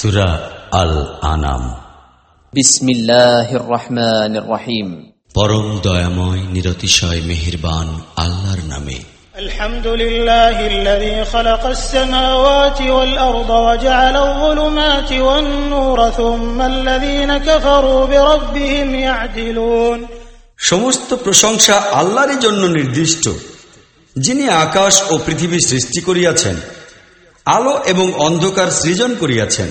সুরা আল আনাম বিসমিল্লাহির রহমানির রহিম পরম দয়াময় নিরতিশয় মেহেরবান আল্লাহর নামে الحمد لله الذي خلق السماوات والأرض وجعل الظلمات والنور ثم الذين كفروا بربهم يعدلون সমস্ত প্রশংসা আল্লাহরই জন্য নির্দিষ্ট যিনি আকাশ ও পৃথিবী সৃষ্টি করিয়াছেন আলো এবং অন্ধকার সৃজন করিয়াছেন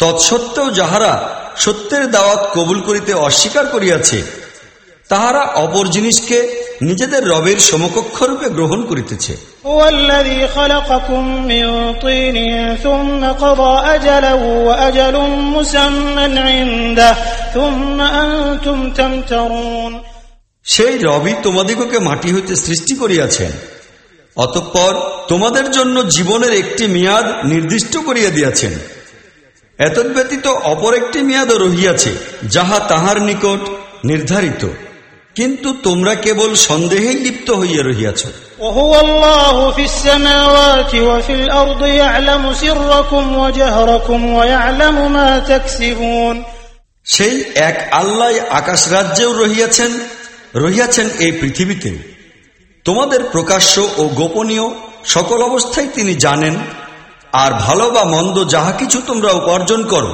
তৎসত্ত্বেও যাহারা সত্যের দাওয়াত কবুল করিতে অস্বীকার করিয়াছে তাহারা অপর জিনিসকে নিজেদের রবের সমকক্ষ রূপে গ্রহণ করিতেছে। সেই রবি তোমাদিগকে মাটি হইতে সৃষ্টি করিয়াছেন অতঃপর তোমাদের জন্য জীবনের একটি মেয়াদ নির্দিষ্ট করিয়া দিয়াছেন। এতদ্ব্যতীত অপর একটি মেয়াদও রহিয়াছে যাহা তাহার নিকট নির্ধারিত। কিন্তু তোমরা কেবল সন্দেহেই লিপ্ত হইয়া রহিয়াছ। সেই এক আল্লাহ আকাশ রাজ্যেও রহিয়াছেন রহিয়াছেন এই পৃথিবীতে। তোমাদের প্রকাশ্য ও গোপনীয় সকল অবস্থায় তিনি জানেন আর ভালো বা মন্দ যাহা কিছু তোমরা উপার্জন করো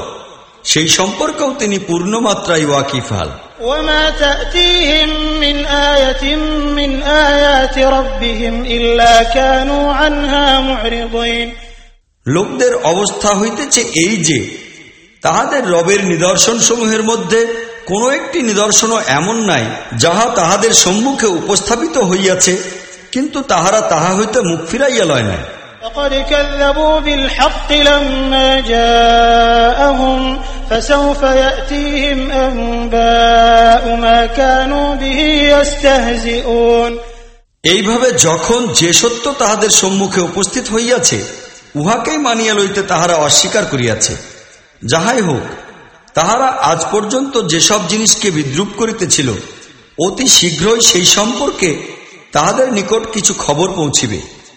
সেই সম্পর্কেও তিনি পূর্ণমাত্রায় ওয়াকিফাল وما تأتيهم من آية من آيات ربهم إلا كانوا عنها معرضين লোকদের অবস্থা হইতেছে এই যে তাহাদের রবের নিদর্শন সমূহের মধ্যে কোনো একটি নিদর্শনও এমন নাই যাহা তাহাদের সম্মুখে উপস্থাপিত হইয়াছে কিন্তু তাহারা তাহা হইতে মুখ ফিরাইয়া লয় নাই فقد كذبوا بالحق لما جاءهم فسوف يأتيهم أنباء ما كانوا به يستهزئون এইভাবে যখন যে সত্য তাহাদের সম্মুখে উপস্থিত হইয়াছে উহাকেই মানিয়া লইতে তাহারা অস্বীকার করিয়াছে যাহাই হোক তাহারা আজ পর্যন্ত যেসব জিনিসকে বিদ্রুপ করিতেছিল অতি শীঘ্রই সেই সম্পর্কে তাহাদের নিকট কিছু খবর পৌঁছিবে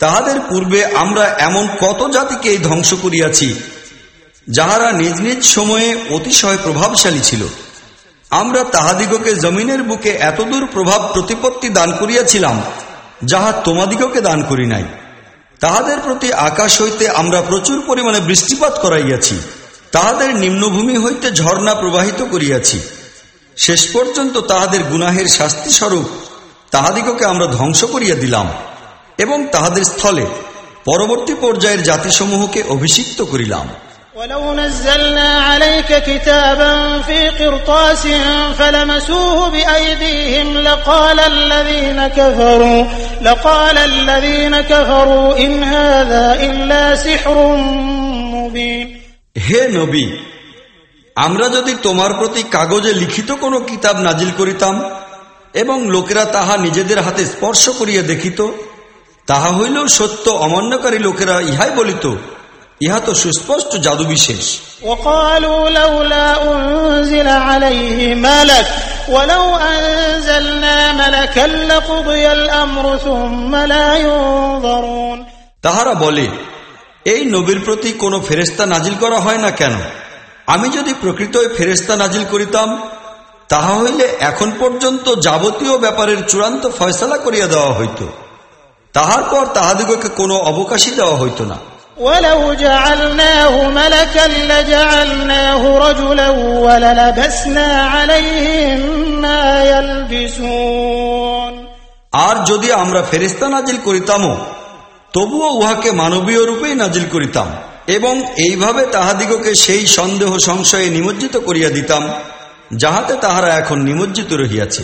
তাহাদের পূর্বে আমরা এমন কত জাতিকে ধ্বংস করিয়াছি, যাহারা নিজ নিজ সময়ে অতিশয় প্রভাবশালী ছিল। আমরা তাহাদিগকে জমিনের বুকে এতদূর প্রভাব প্রতিপত্তি দান করিয়াছিলাম, যাহা তোমাদিগকে দান করি নাই। তাহাদের প্রতি আকাশ হইতে আমরা প্রচুর পরিমাণে বৃষ্টিপাত করাইয়াছি, তাহাদের নিম্নভূমি হইতে ঝর্ণা প্রবাহিত করিয়াছি। শেষ পর্যন্ত তাহাদের গুনাহের শাস্তি স্বরূপ তাহাদিগকে আমরা ধ্বংস করিয়া দিলাম। এবং তাহাদের স্থলে পরবর্তী পর্যায়ের জাতিসমূহকে অভিষিক্ত করিলাম ولو نزلنا عليك كتابا في قرطاس فلمسوه بأيديهم لقال الذين كفروا لقال الذين كفروا إن هذا إلا سحر مبين হে নবী আমরা যদি তোমার প্রতি কাগজে লিখিত কোনো কিতাব নাজিল করিতাম এবং লোকেরা তাহা নিজেদের হাতে স্পর্শ করিয়া দেখিত তাহা হইলেও সত্য অমান্যকারী লোকেরা ইহাই বলিত ইহা তো সুস্পষ্ট জাদু বিশেষ। তাহারা বলে এই নবীর প্রতি কোন ফেরেস্তা নাজিল করা হয় না কেন? আমি যদি প্রকৃতই ফেরেস্তা নাজিল করিতাম তাহা হইলে এখন পর্যন্ত যাবতীয় ব্যাপারের চূড়ান্ত ফয়সলা করিয়া দেওয়া হইত। তাহার পর তাহাদিগকে কোনো অবকাশই দেওয়া হইত না ولو جعلناه ملكا لجعلناه رجلا وللبسنا عليهم ما يلبسون আর যদি আমরা ফেরিস্তা নাজিল করিতামও তবুও উহাকে মানবীয় রূপেই নাজিল করিতাম এবং এইভাবে তাহাদিগকে সেই সন্দেহ সংশয়ে নিমজ্জিত করিয়া দিতাম যাহাতে তাহারা এখন নিমজ্জিত রহিয়াছে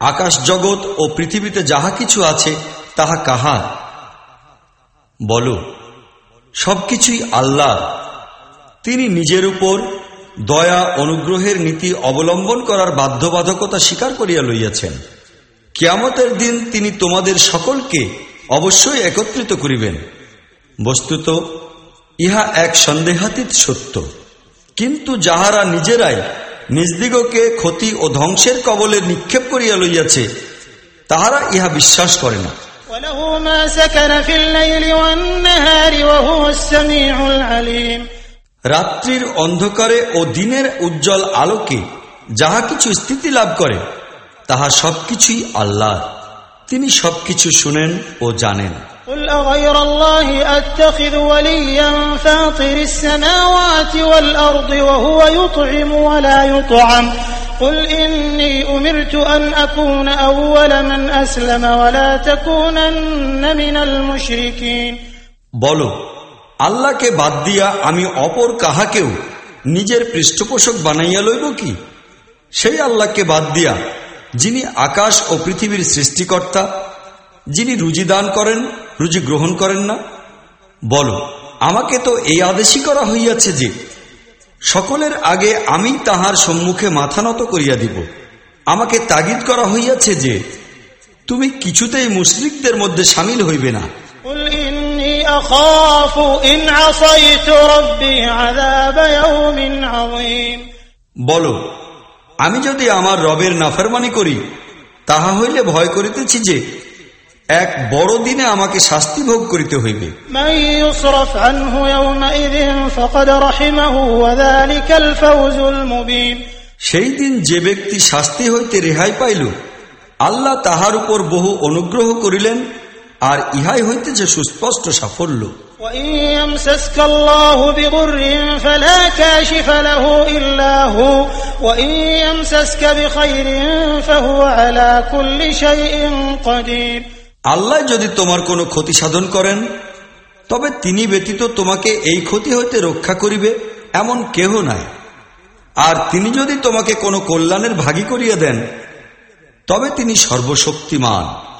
আকাশ জগৎ ও পৃথিবীতে যাহা কিছু আছে, তাহা কাহার বলো, সবকিছুই আল্লাহ। তিনি নিজের উপর দয়া, অনুগ্রহের নীতি অবলম্বন করার বাধ্যবাধকতা স্বীকার করিয়া লইয়াছেন। কিয়ামতের দিন তিনি তোমাদের সকলকে অবশ্যই একত্রিত করিবেন। বস্তুত, ইহা এক সন্দেহাতীত সত্য। কিন্তু যাহারা নিজেরাই নিজদিগকে ক্ষতি ও ধ্বংসের কবলে নিক্ষেপ করিয়া লইয়াছে তাহারা ইহা বিশ্বাস করে না। রাত্রির অন্ধকারে ও দিনের উজ্জ্বল আলোকে যাহা কিছু স্থিতি লাভ করে তাহা সবকিছুই আল্লাহ তিনি সবকিছু শুনেন ও জানেন। قل أغير الله أتخذ وليا فاطر السماوات والأرض وهو يطعم ولا يطعم قل إني أمرت أن أكون أول من أسلم ولا تكونن من المشركين বলো আল্লাহকে বাদ দিয়া আমি অপর কাহাকেও নিজের পৃষ্ঠপোষক বানাইয়া লইব কি সেই আল্লাহকে বাদ দিয়া যিনি আকাশ ও পৃথিবীর সৃষ্টিকর্তা যিনি রুজি দান করেন রুজি গ্রহণ করেন না। বল আমাকে তো এই আদেশই করা হইয়াছে যে সকলের আগে আমি তাহার সম্মুখে মাথা নত করিয়া দিব। আমাকে তাগিদ করা হইয়াছে যে তুমি কিছুতেই মুসলিকদের মধ্যে সামিল হইবে না। বল আমি যদি আমার রবের নাফারমানি করি তাহা হইলে ভয় করিতেছি যে এক বড় দিনে আমাকে শাস্তি ভোগ করিতে হইবে। সেই দিন যে ব্যক্তি শাস্তি হইতে রেহাই পাইল আল্লাহ তাহার উপর বহু অনুগ্রহ করিলেন আর ইহাই হইতে যে সুস্পষ্ট সাফল্য। ইল্লাহু আল্লাহ যদি তোমার কোনো ক্ষতি সাধন করেন তবে তিনি ব্যতীত তোমাকে এই ক্ষতি হইতে রক্ষা করিবে এমন কেহ নাই। আর তিনি যদি তোমাকে কোনো কল্যাণের ভাগী করিয়া দেন তবে তিনি সর্বশক্তিমান।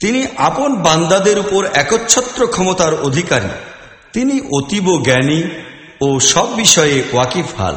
তিনি আপন বান্দাদের উপর একচ্ছত্র ক্ষমতার অধিকারী। তিনি অতীব জ্ঞানী ও সব বিষয়ে ওয়াকিফ হাল।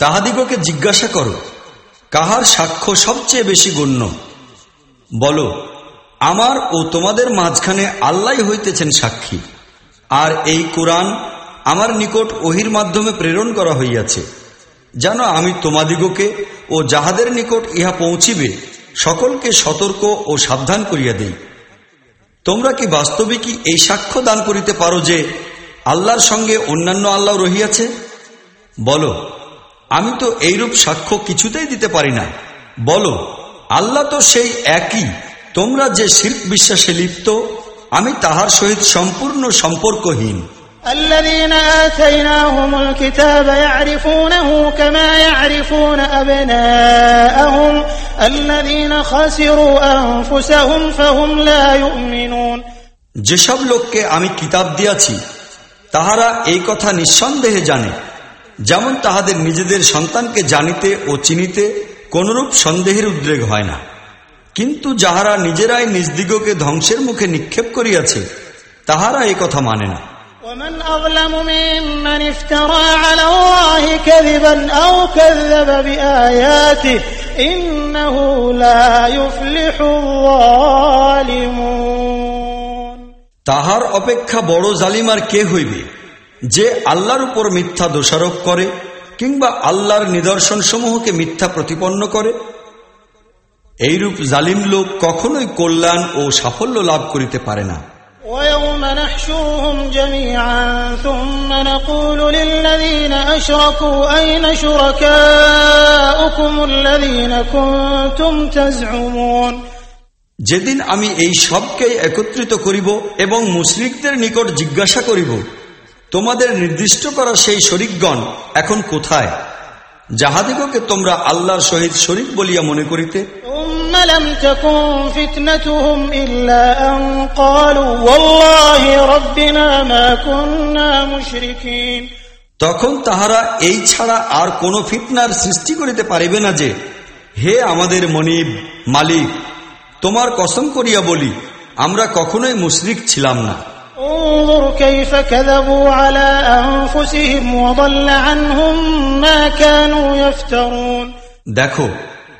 তাহাদিগকে জিজ্ঞাসা করো, কাহার সাক্ষ্য সবচেয়ে বেশি গণ্য? বলো, আমার ও তোমাদের মাঝখানে আল্লাহ হইতেছেন সাক্ষী, আর এই কোরআন আমার নিকট ওহির মাধ্যমে প্রেরণ করা হইয়াছে। যেন আমি তোমাদিগকে ও যাহাদের নিকট ইহা পৌঁছিবে, সকলকে সতর্ক ও সাবধান করিয়া দেই। তোমরা কি বাস্তবিকই এই সাক্ষ্য দান করিতে পারো যে আল্লাহর সঙ্গে অন্যান্য আল্লাহ রহিয়াছে? বলো আমি তো এইরূপ সাক্ষ্য কিছুতেই দিতে পারি না বলো আল্লাহ তো সেই একই তোমরা যে শিল্প বিশ্বাসে লিপ্ত আমি তাহার সহিত সম্পূর্ণ সম্পর্কহীন الذين آتيناهم الكتاب يعرفونه كما يعرفون أبناءهم الذين خسروا أنفسهم فهم لا يؤمنون যেসব লোককে আমি কিতাব দিয়াছি তাহারা এই কথা নিঃসন্দেহে জানে যেমন তাহাদের নিজেদের সন্তানকে জানিতে ও চিনিতে কোনরূপ সন্দেহের উদ্রেক হয় না কিন্তু যাহারা নিজেরাই নিজদিগকে ধ্বংসের মুখে নিক্ষেপ করিয়াছে তাহারা এই কথা মানে না ومن أظلم ممن افترى على الله كذبا أو كذب بآياته إنه لا يفلح الظالمون তাহার অপেক্ষা বড় জালিমার কে হইবে যে আল্লাহর উপর মিথ্যা দোষারোপ করে কিংবা আল্লাহর নিদর্শন সমূহকে মিথ্যা প্রতিপন্ন করে এইরূপ জালিম লোক কখনোই কল্যাণ ও সাফল্য লাভ করিতে পারে না ويوم نحشرهم جميعا ثم نقول للذين أشركوا أين شركاؤكم الذين كنتم تزعمون যেদিন আমি এই সবকেই একত্রিত করিব এবং মুশরিকদের নিকট জিজ্ঞাসা করিব তোমাদের নির্দিষ্ট করা সেই শরিকগণ এখন কোথায়? যাহাদিগকে তোমরা আল্লাহর সহিত শরিক বলিয়া মনে করিতে। তখন তাহারা এই ছাড়া আর কোন ফিতনার সৃষ্টি করিতে পারিবে না যে হে আমাদের মনিব মালিক তোমার কসম করিয়া বলি আমরা কখনোই মুশরিক ছিলাম না। انظر كيف كذبوا على أنفسهم وضل عنهم ما كانوا يفترون দেখো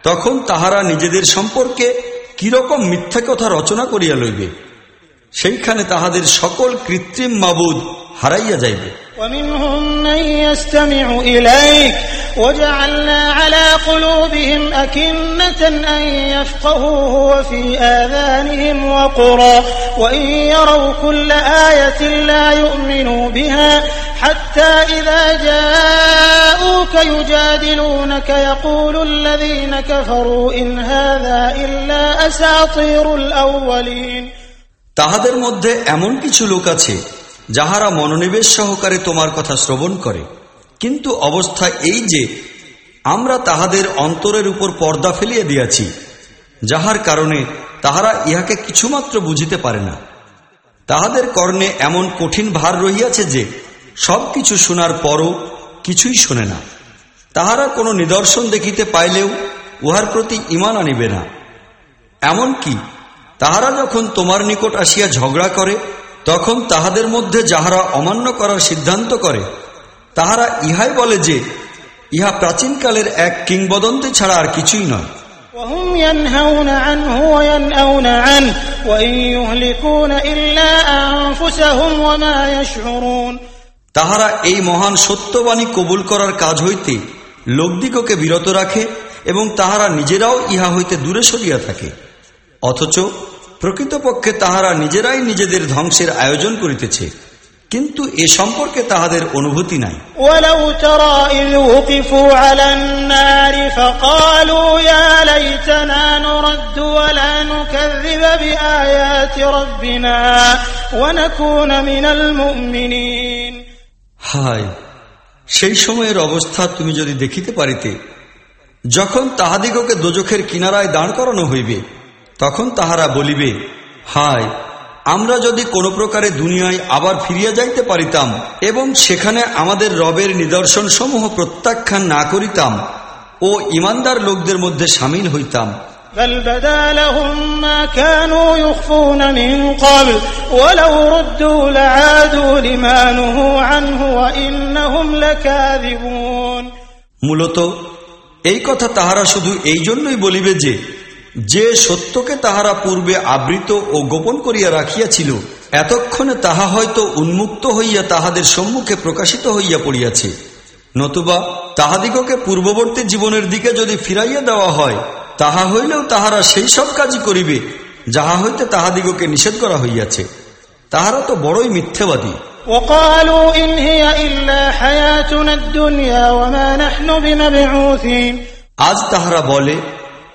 তখন তাহারা নিজেদের সম্পর্কে কিরকম মিথ্যা কথা রচনা করিয়া লইবে সেইখানে তাহাদের সকল কৃত্রিম মাবুদ হারাইয়া যাইবে ومنهم من يستمع إليك وجعلنا على قلوبهم أكنة أن يفقهوه وفي آذانهم وقرا وإن يروا كل آية لا يؤمنوا بها حتى إذا جاءوك يجادلونك يقول الذين كفروا إن هذا إلا أساطير الأولين তাহাদের মধ্যে এমন কিছু লোক আছে যাহারা মনোনিবেশ সহকারে তোমার কথা শ্রবণ করে। কিন্তু অবস্থা এই যে, আমরা তাহাদের অন্তরের উপর পর্দা ফেলিয়ে দিয়াছি, যাহার কারণে তাহারা ইহাকে কিছুমাত্র বুঝিতে পারে না। তাহাদের কর্ণে এমন কঠিন ভার রহিয়াছে যে সব কিছু শোনার পরও কিছুই শোনে না। তাহারা কোনো নিদর্শন দেখিতে পাইলেও উহার প্রতি ইমান আনিবে না। এমনকি তাহারা যখন তোমার নিকট আসিয়া ঝগড়া করে তখন তাহাদের মধ্যে যাহারা অমান্য করার সিদ্ধান্ত করে তাহারা ইহাই বলে যে ইহা প্রাচীনকালের এক কিংবদন্তি ছাড়া আর কিছুই নয়। তাহারা এই মহান সত্যবাণী কবুল করার কাজ হইতে লোকদিগকে বিরত রাখে এবং তাহারা নিজেরাও ইহা হইতে দূরে সরিয়া থাকে। অথচ প্রকৃতপক্ষে তাহারা নিজেরাই নিজেদের ধ্বংসের আয়োজন করিতেছে কিন্তু এ সম্পর্কে তাহাদের অনুভূতি নাই। হায় সেই সময়ের অবস্থা তুমি যদি দেখিতে পারিতে যখন তাহাদিগকে দোজখের কিনারায় দাঁড় করানো হইবে তখন তাহারা বলিবে হায় আমরা যদি কোনো প্রকারে দুনিয়ায় আবার ফিরিয়া যাইতে পারিতাম এবং সেখানে আমাদের রবের নিদর্শন সমূহ প্রত্যাখ্যান না করিতাম ও ইমানদার লোকদের মধ্যে সামিল হইতাম بل بدا لهم ما كانوا يخفون من قبل ولو ردوا لعادوا لما نهوا عنه وإنهم لكاذبون মূলত এই কথা তাহারা শুধু এই জন্যই বলিবে যে যে সত্যকে তাহারা পূর্বে আবৃত ও গোপন করিয়া রাখিয়াছিল এতক্ষণে তাহা হয়তো উন্মুক্ত হইয়া তাহাদের সম্মুখে প্রকাশিত হইয়া পড়িয়াছে নতুবা তাহাদিগকে পূর্ববর্তী জীবনের দিকে যদি ফিরাইয়া দেওয়া হয় তাহা হইলেও তাহারা সেই সব কাজই করিবে যাহা হইতে তাহাদিগকে নিষেধ করা হইয়াছে তাহারা তো বড়ই মিথ্যেবাদী وقالوا إن هي إلا حياتنا الدنيا وما نحن بمبعوثين আজ তাহারা বলে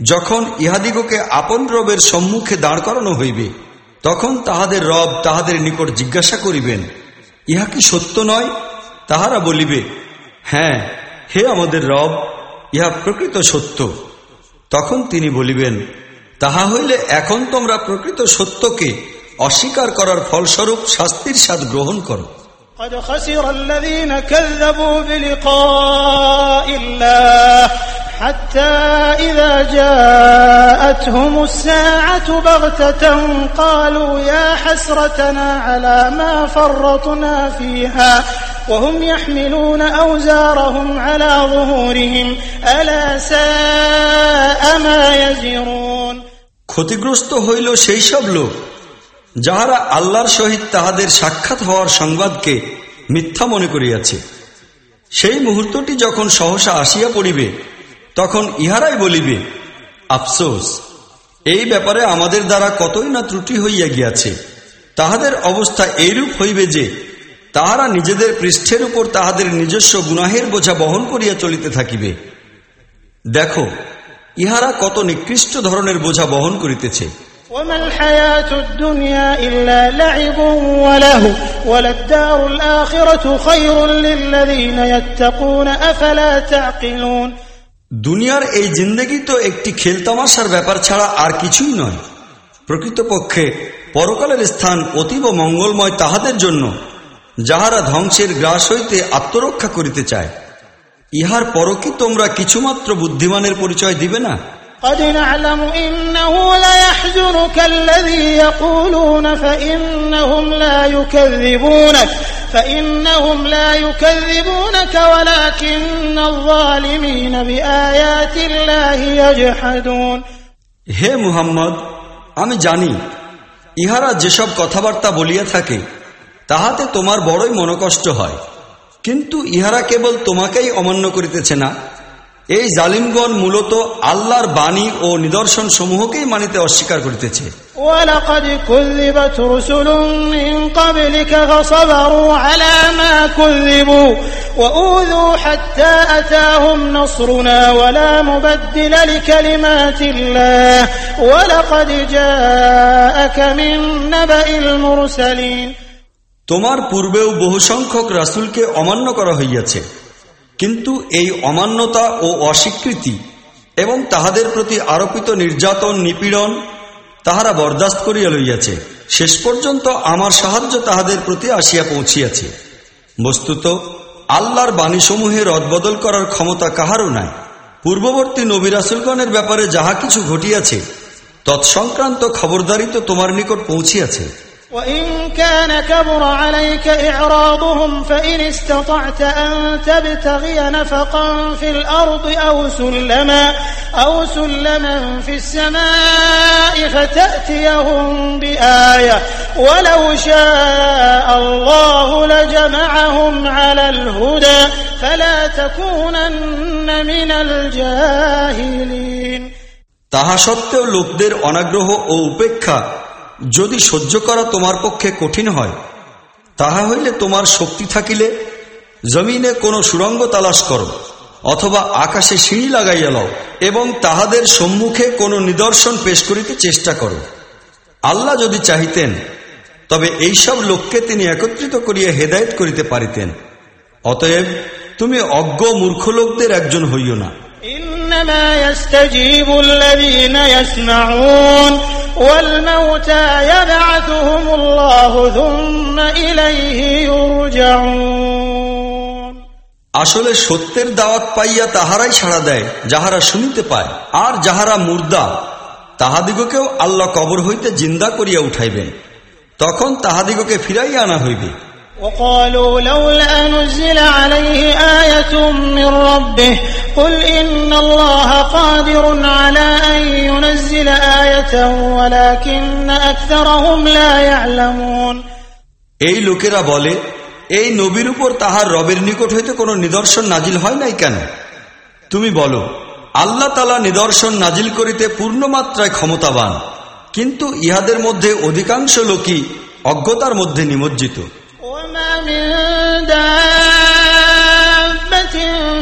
যখন ইহাদিগকে আপন রবের সম্মুখে দাঁড় করানো হইবে তখন তাহাদের রব তাহাদের নিকট জিজ্ঞাসা করিবেন ইহা কি সত্য নয় তাহারা বলিবে হ্যাঁ হে আমাদের রব ইহা প্রকৃত সত্য তখন তিনি বলিবেন তাহা হইলে এখন তোমরা প্রকৃত সত্যকে অস্বীকার করার ফলস্বরূপ শাস্তির স্বাদ গ্রহণ করো قد خسر الذين كذبوا بلقاء الله حتى إذا جاءتهم الساعة بغتة قالوا يا حسرتنا على ما فرطنا فيها وهم يحملون أوزارهم على ظهورهم ألا ساء ما يزرون ক্ষতিগ্রস্ত হইল সেই সব লোক যাহারা আল্লাহর সহিত তাহাদের সাক্ষাৎ হওয়ার সংবাদকে মিথ্যা মনে করিয়াছে সেই মুহূর্তটি যখন সহসা আসিয়া পড়িবে তখন ইহারাই বলিবে আফসোস এই ব্যাপারে আমাদের দ্বারা কতই না ত্রুটি হইয়া গিয়াছে তাহাদের অবস্থা এইরূপ হইবে যে তাহারা নিজেদের পৃষ্ঠের উপর তাহাদের নিজস্ব গুনাহের বোঝা বহন করিয়া চলিতে থাকিবে দেখো ইহারা কত নিকৃষ্ট ধরনের বোঝা বহন করিতেছে وما الحياة الدنيا إلا لعب وله وللدار الآخرة خير للذين يتقون أفلا تعقلون দুনিয়ার এই জিন্দগি তো একটি খেলতামাশার ব্যাপার ছাড়া আর কিছুই নয়। প্রকৃতপক্ষে পরকালের স্থান অতীব মঙ্গলময় তাহাদের জন্য, যাহারা ধ্বংসের গ্রাস হইতে আত্মরক্ষা করিতে চায়। ইহার পরও কি তোমরা কিছুমাত্র বুদ্ধিমানের পরিচয় দিবে না? قد نعلم إنه ليحزنك الذي يقولون فإنهم لا يكذبونك فإنهم لا يكذبونك ولكن الظالمين بآيات الله يجحدون হে মুহাম্মদ আমি জানি ইহারা যেসব কথাবার্তা বলিয়া থাকে তাহাতে তোমার বড়ই মনকষ্ট হয় কিন্তু ইহারা কেবল তোমাকেই অমান্য করিতেছে না এই জালিমগণ মূলত আল্লাহর বাণী ও নিদর্শন সমূহকেই মানিতে অস্বীকার করিতেছে। তোমার পূর্বেও বহু সংখ্যক রাসুলকে অমান্য করা হইয়াছে। কিন্তু এই অমান্যতা ও অস্বীকৃতি এবং তাহাদের প্রতি আরোপিত নির্যাতন, নিপীড়ন তাহারা বরদাস্ত করিয়া লইয়াছে। শেষ পর্যন্ত আমার সাহায্য তাহাদের প্রতি আসিয়া পৌঁছিয়াছে। বস্তুত, আল্লাহর বাণীসমূহে রদবদল করার ক্ষমতা কাহারও নাই। পূর্ববর্তী নবিরাসুলগণের ব্যাপারে যাহা কিছু ঘটিয়াছে, তৎসংক্রান্ত খবরদারি তো তোমার নিকট পৌঁছিয়াছে। وإن كان كبر عليك إعراضهم فإن استطعت أن تبتغي نفقا في الأرض أو سلما أو سلما في السماء فتأتيهم بآية ولو شاء الله لجمعهم على الهدى فلا تكونن من الجاهلين তাহা সত্ত্বেও লোকদের অনাগ্রহ ও উপেক্ষা যদি সহ্য করা তোমার পক্ষে কঠিন হয়, তাহা হইলে তোমার শক্তি থাকিলে জমিনে কোনো সুরঙ্গ তালাশ করো, অথবা আকাশে সিঁড়ি লাগাইয়া লও, এবং তাহাদের সম্মুখে কোনো নিদর্শন পেশ করিতে চেষ্টা করো। আল্লাহ যদি চাহিতেন, তবে এইসব লোককে তিনি একত্রিত করিয়া হেদায়ত করিতে পারিতেন। অতএব তুমি অজ্ঞ মূর্খ লোকদের একজন হইও না। والموتى يبعثهم الله ثم إليه يرجعون আসলে সত্যের দাওয়াত পাইয়া তাহারাই সাড়া দেয় যাহারা শুনিতে পায় আর যাহারা মুর্দা তাহাদিগকেও আল্লাহ কবর হইতে জিন্দা করিয়া উঠাইবেন তখন তাহাদিগকে ফিরাইয়া আনা হইবে وقالوا لولا نزل عليه آية من ربه قل إن الله قادر على أن ينزل آية ولكن أكثرهم لا يعلمون এই লোকেরা বলে এই নবীর উপর তাহার রবের নিকট হইতে কোনো নিদর্শন নাজিল হয় নাই কেন তুমি বলো আল্লাহ তালা নিদর্শন নাজিল করিতে পূর্ণমাত্রায় ক্ষমতাবান কিন্তু ইহাদের মধ্যে অধিকাংশ লোকই অজ্ঞতার মধ্যে নিমজ্জিত وما من دابة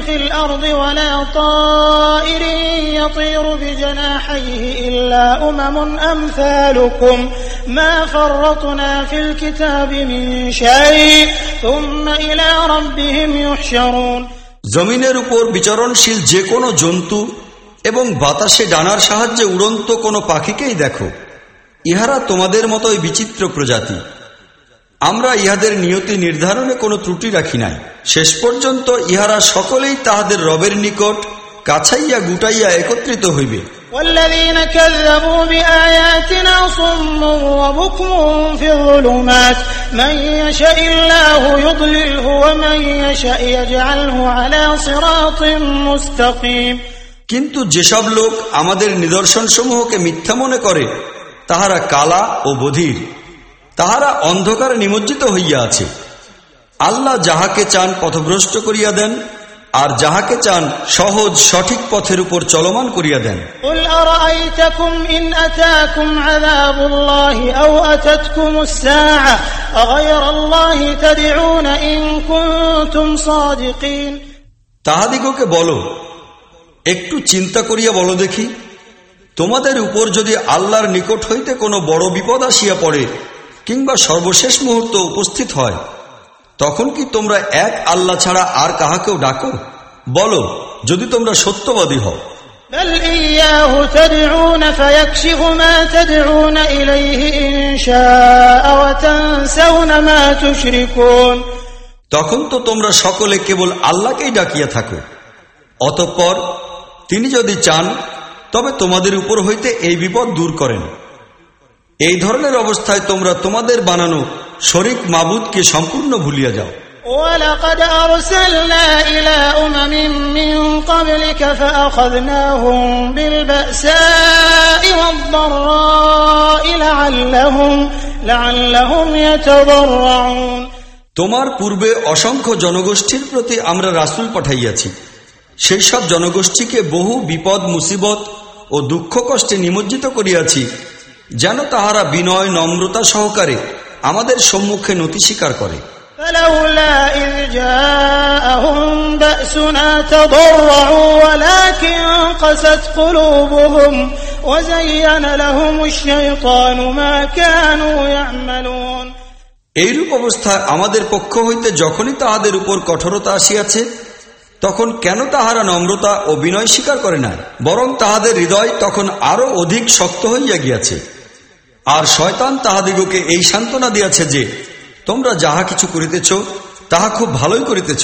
في الأرض ولا طائر يطير بجناحيه إلا أمم أمثالكم ما فرطنا في الكتاب من شيء ثم إلى ربهم يحشرون জমিনের উপর বিচরণশীল যে কোনো জন্তু এবং বাতাসে ডানার সাহায্যে উড়ন্ত কোনো পাখিকেই দেখো ইহারা তোমাদের মতোই বিচিত্র প্রজাতি আমরা ইহাদের নিয়তি নির্ধারণে কোনো ত্রুটি রাখি নাই। শেষ পর্যন্ত ইহারা সকলেই তাহাদের রবের নিকট কাছাইয়া গুটাইয়া একত্রিত হইবে। কিন্তু যেসব লোক আমাদের নিদর্শনসমূহকে মিথ্যা মনে করে তাহারা কালা ও বধির। তাহারা অন্ধকারে নিমজ্জিত হইয়া আছে। আল্লাহ যাহাকে চান পথভ্রষ্ট করিয়া দেন আর যাহাকে চান সহজ সঠিক পথের উপর চলমান করিয়া দেন। তাহাদিগকে বলো একটু চিন্তা করিয়া বলো দেখি তোমাদের উপর যদি আল্লাহর নিকট হইতে কোনো বড় বিপদ আসিয়া পড়ে কিংবা সর্বশেষ মুহূর্ত উপস্থিত হয় তখন কি তোমরা এক আল্লাহ ছাড়া আর কাহাকেও ডাকো? বলো যদি তোমরা সত্যবাদী হও। তখন তো তোমরা সকলে কেবল আল্লাহকেই ডাকিয়া থাকো। অতঃপর তিনি যদি চান তবে তোমাদের উপর হইতে এই বিপদ দূর করেন। এই ধরনের অবস্থায় তোমরা তোমাদের বানানো শরিক মাবুদকে সম্পূর্ণ ভুলিয়া যাও ولقد أرسلنا إلى أمم من قبلك فأخذناهم بالبأساء والضراء لعلهم لعلهم يتضرعون তোমার পূর্বে অসংখ্য জনগোষ্ঠীর প্রতি আমরা রাসূল পাঠাইয়াছি সেই সব জনগোষ্ঠীকে বহু বিপদ মুসিবত ও দুঃখ কষ্টে নিমজ্জিত করিয়াছি যেন তাহারা বিনয় নম্রতা সহকারে আমাদের সম্মুখে নতি স্বীকার করে فلولا إذ جاءهم بأسنا تضرعوا ولكن قست قلوبهم وزين لهم الشيطان ما كانوا يعملون এইরূপ অবস্থায় আমাদের পক্ষ হইতে যখনই তাহাদের উপর কঠোরতা আসিয়াছে তখন কেন তাহারা নম্রতা ও বিনয় স্বীকার করে না বরং তাহাদের হৃদয় তখন আরো অধিক শক্ত হইয়া গিয়াছে আর শয়তান তাহাদিগকে এই সান্ত্বনা দিয়াছে যে তোমরা যাহা কিছু করিতেছ তাহা খুব ভালোই করিতেছ।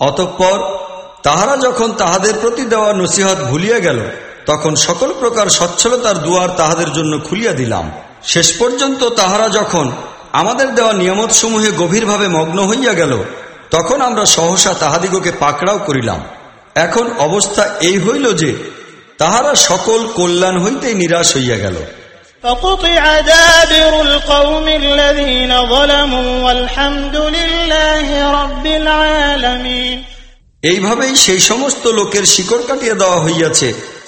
অতঃপর তাহারা যখন তাহাদের প্রতি দেওয়া নসিহত ভুলিয়া গেল তখন সকল প্রকার সচ্ছলতার দুয়ার তাহাদের জন্য খুলিয়া দিলাম। শেষ পর্যন্ত তাহারা যখন আমাদের দেওয়া নিয়ামতসমূহে গভীরভাবে মগ্ন হইয়া গেল তখন আমরা সহসা তাহাদিগকে পাকড়াও করিলাম। এখন অবস্থা এই হইল যে তাহারা সকল কল্যাণ হইতেই নিরাশ হইয়া গেল। এইভাবেই সেই সমস্ত লোকের শিকড় কাটিয়ে দেওয়া হইয়াছে।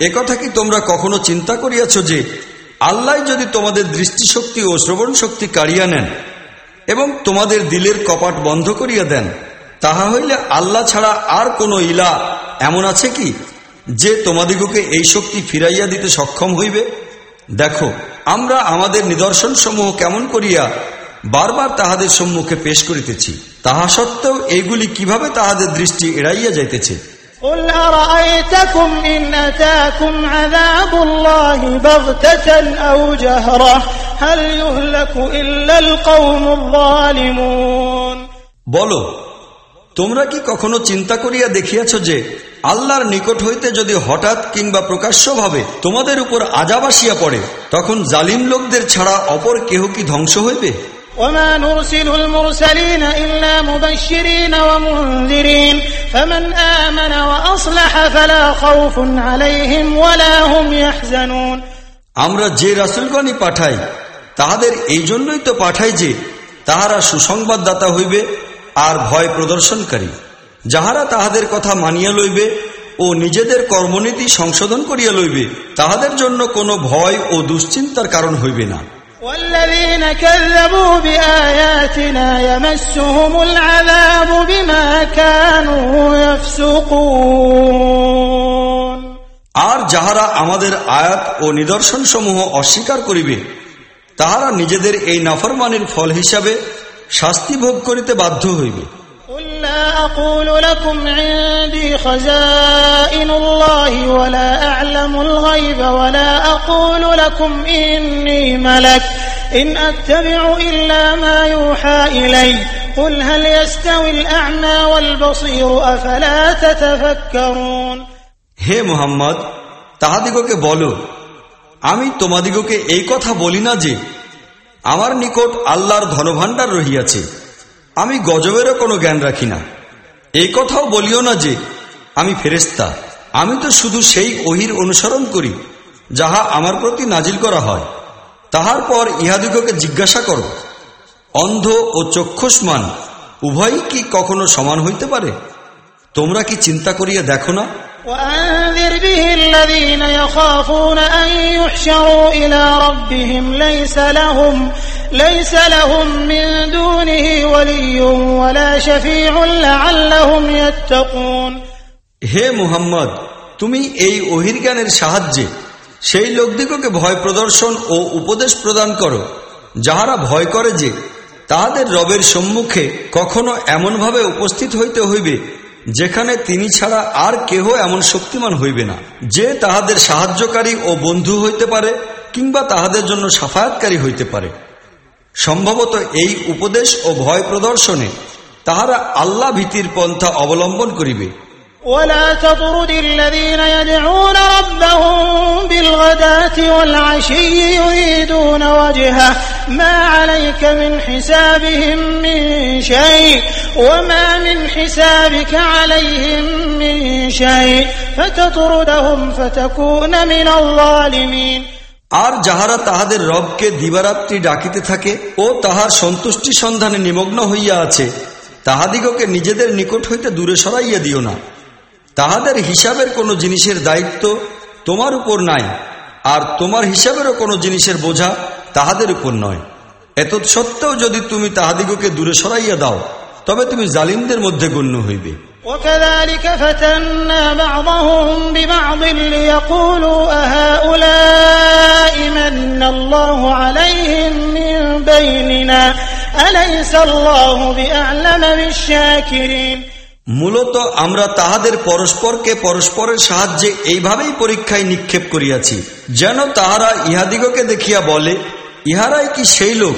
একথা কি তোমরা কখনো চিন্তা করিয়াছ যে আল্লাহ যদি তোমাদের দৃষ্টিশক্তি ও শ্রবণ শক্তি কাড়িয়া নেন এবং তোমাদের দিলের কপাট বন্ধ করিয়া দেন, তাহা হইলে আল্লাহ ছাড়া আর কোনো ইলা এমন আছে কি যে তোমাদিগকে এই শক্তি ফিরাইয়া দিতে সক্ষম হইবে? দেখো, আমরা আমাদের নিদর্শন সমূহ কেমন করিয়া বারবার তাহাদের সম্মুখে পেশ করিতেছি, তাহা সত্ত্বেও এইগুলি কীভাবে তাহাদের দৃষ্টি এড়াইয়া যাইতেছে? قل أرأيتكم إن أتاكم عذاب الله بغتة أو جهرة هل يهلك إلا القوم الظالمون বলো তোমরা কি কখনো চিন্তা করিয়া দেখিয়াছ যে আল্লাহর নিকট হইতে যদি হঠাৎ কিংবা প্রকাশ্যভাবে তোমাদের উপর আজাব আসিয়া পড়ে তখন জালিম লোকদের ছাড়া অপর কেহ কি ধ্বংস হইবে وما نرسل المرسلين إلا مبشرين ومنذرين فمن آمن وأصلح فلا خوف عليهم ولا هم يحزنون আমরা যে রাসুলগণই পাঠাই তাহাদের এই জন্যই তো পাঠাই যে তাহারা সুসংবাদদাতা হইবে আর ভয় প্রদর্শনকারী যাহারা তাহাদের কথা মানিয়া লইবে ও নিজেদের কর্মনীতি সংশোধন করিয়া লইবে তাহাদের জন্য কোনো ভয় ও দুশ্চিন্তার কারণ হইবে না والذين كذبوا بآياتنا يمسهم العذاب بما كانوا يفسقون আর যাহারা আমাদের আয়াত ও নিদর্শন সমূহ অস্বীকার করিবে তাহারা নিজেদের এই নাফরমানির ফল হিসাবে শাস্তি ভোগ করিতে বাধ্য হইবে قل لا أقول لكم عندي خزائن الله ولا أعلم الغيب ولا أقول لكم إني ملك إن أتبع إلا ما يوحى إلي قل هل يستوي الأعمى والبصير أفلا تتفكرون হে মুহাম্মদ তাহাদিগকে বলো আমি তোমাদিগকে এই কথা বলি না যে আমার নিকট আল্লাহর ধনভাণ্ডার রহিয়াছে আমি গজবেরও কোনো জ্ঞান রাখি না। এই কথাও বলিও না যে, আমি ফেরেস্তা আমি তো শুধু সেই ওহির অনুসরণ করি, যাহা আমার প্রতি নাজিল করা হয়। তাহার পর ইহাদিগকে জিজ্ঞাসা করো, অন্ধ ও চক্ষুষ্মান উভয়ই কি কখনো সমান হইতে পারে? তোমরা কি চিন্তা করিয়া দেখো না? وأنذر به الذين يخافون أن يحشروا إلى ربهم ليس لهم ليس لهم من دونه ولي ولا شفيع لعلهم يتقون হে মুহাম্মদ তুমি এই অহিরজ্ঞানের সাহায্যে সেই লোকদিগকে ভয় প্রদর্শন ও উপদেশ প্রদান করো যাহারা ভয় করে যে তাহাদের রবের সম্মুখে কখনো এমনভাবে উপস্থিত হইতে হইবে যেখানে তিনি ছাড়া আর কেহ এমন শক্তিমান হইবে না, যে তাহাদের সাহায্যকারী ও বন্ধু হইতে পারে কিংবা তাহাদের জন্য সাফায়াতকারী হইতে পারে। সম্ভবত এই উপদেশ ও ভয় প্রদর্শনে তাহারা আল্লাহ ভীতির পন্থা অবলম্বন করিবে। ولا تطرد الذين يدعون ربهم بالغداة والعشي يريدون وجهه ما عليك من حسابهم من شيء وما من حسابك عليهم من شيء فتطردهم فتكون من الظالمين আর যাহারা তাহাদের রবকে দিবারাত্রি ডাকিতে থাকে ও তাহার সন্তুষ্টি সন্ধানে নিমগ্ন হইয়া আছে তাহাদিগকে নিজেদের নিকট হইতে দূরে সরাইয়া দিও না তাহাদের হিসাবের কোনো জিনিসের দায়িত্ব তোমার উপর নাই আর তোমার হিসাবেরও কোনো জিনিসের বোঝা তাহাদের উপর নয় এত সত্ত্বেও যদি তুমি তাহাদিগকে দূরে সরাইয়া দাও তবে তুমি জালিমদের মধ্যে গণ্য হইবে وكذلك فتنا بعضهم ببعض ليقولوا أهؤلاء من الله عليهم من بيننا أليس الله بأعلم بالشاكرين মূলত আমরা তাহাদের পরস্পরকে পরস্পরের সাহায্যে এইভাবেই পরীক্ষায় নিক্ষেপ করিয়াছি, যেন তাহারা ইহাদিগকে দেখিয়া বলে, ইহারাই কি সেই লোক?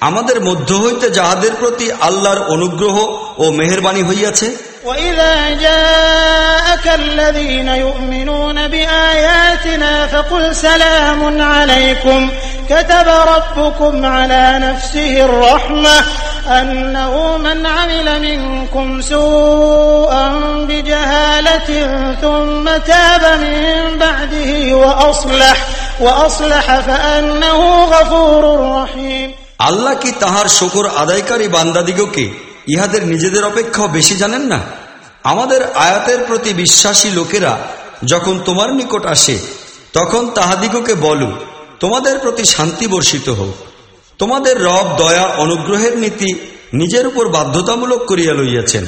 আমাদের মধ্য হইতে যাহাদের প্রতি আল্লাহর অনুগ্রহ ও মেহরবানি হইয়াছে? وإذا جاءك الذين يؤمنون بآياتنا فقل سلام عليكم كتب ربكم على نفسه الرحمة أنه من عمل منكم سوءا بجهالة ثم تاب من بعده وأصلح وأصلح فأنه غفور رحيم আল্লাহ কি তাহার শকর আদায়কারী বান্দাদিগকে ইহাদের নিজেদের অপেক্ষাও বেশি জানেন না? আমাদের আয়াতের প্রতি বিশ্বাসী লোকেরা যখন তোমার নিকট আসে, তখন তাহাদিগকে বলো, তোমাদের প্রতি শান্তি বর্ষিত হোক। তোমাদের রব দয়া, অনুগ্রহের নীতি নিজের উপর বাধ্যতামূলক করিয়া লইয়াছেন।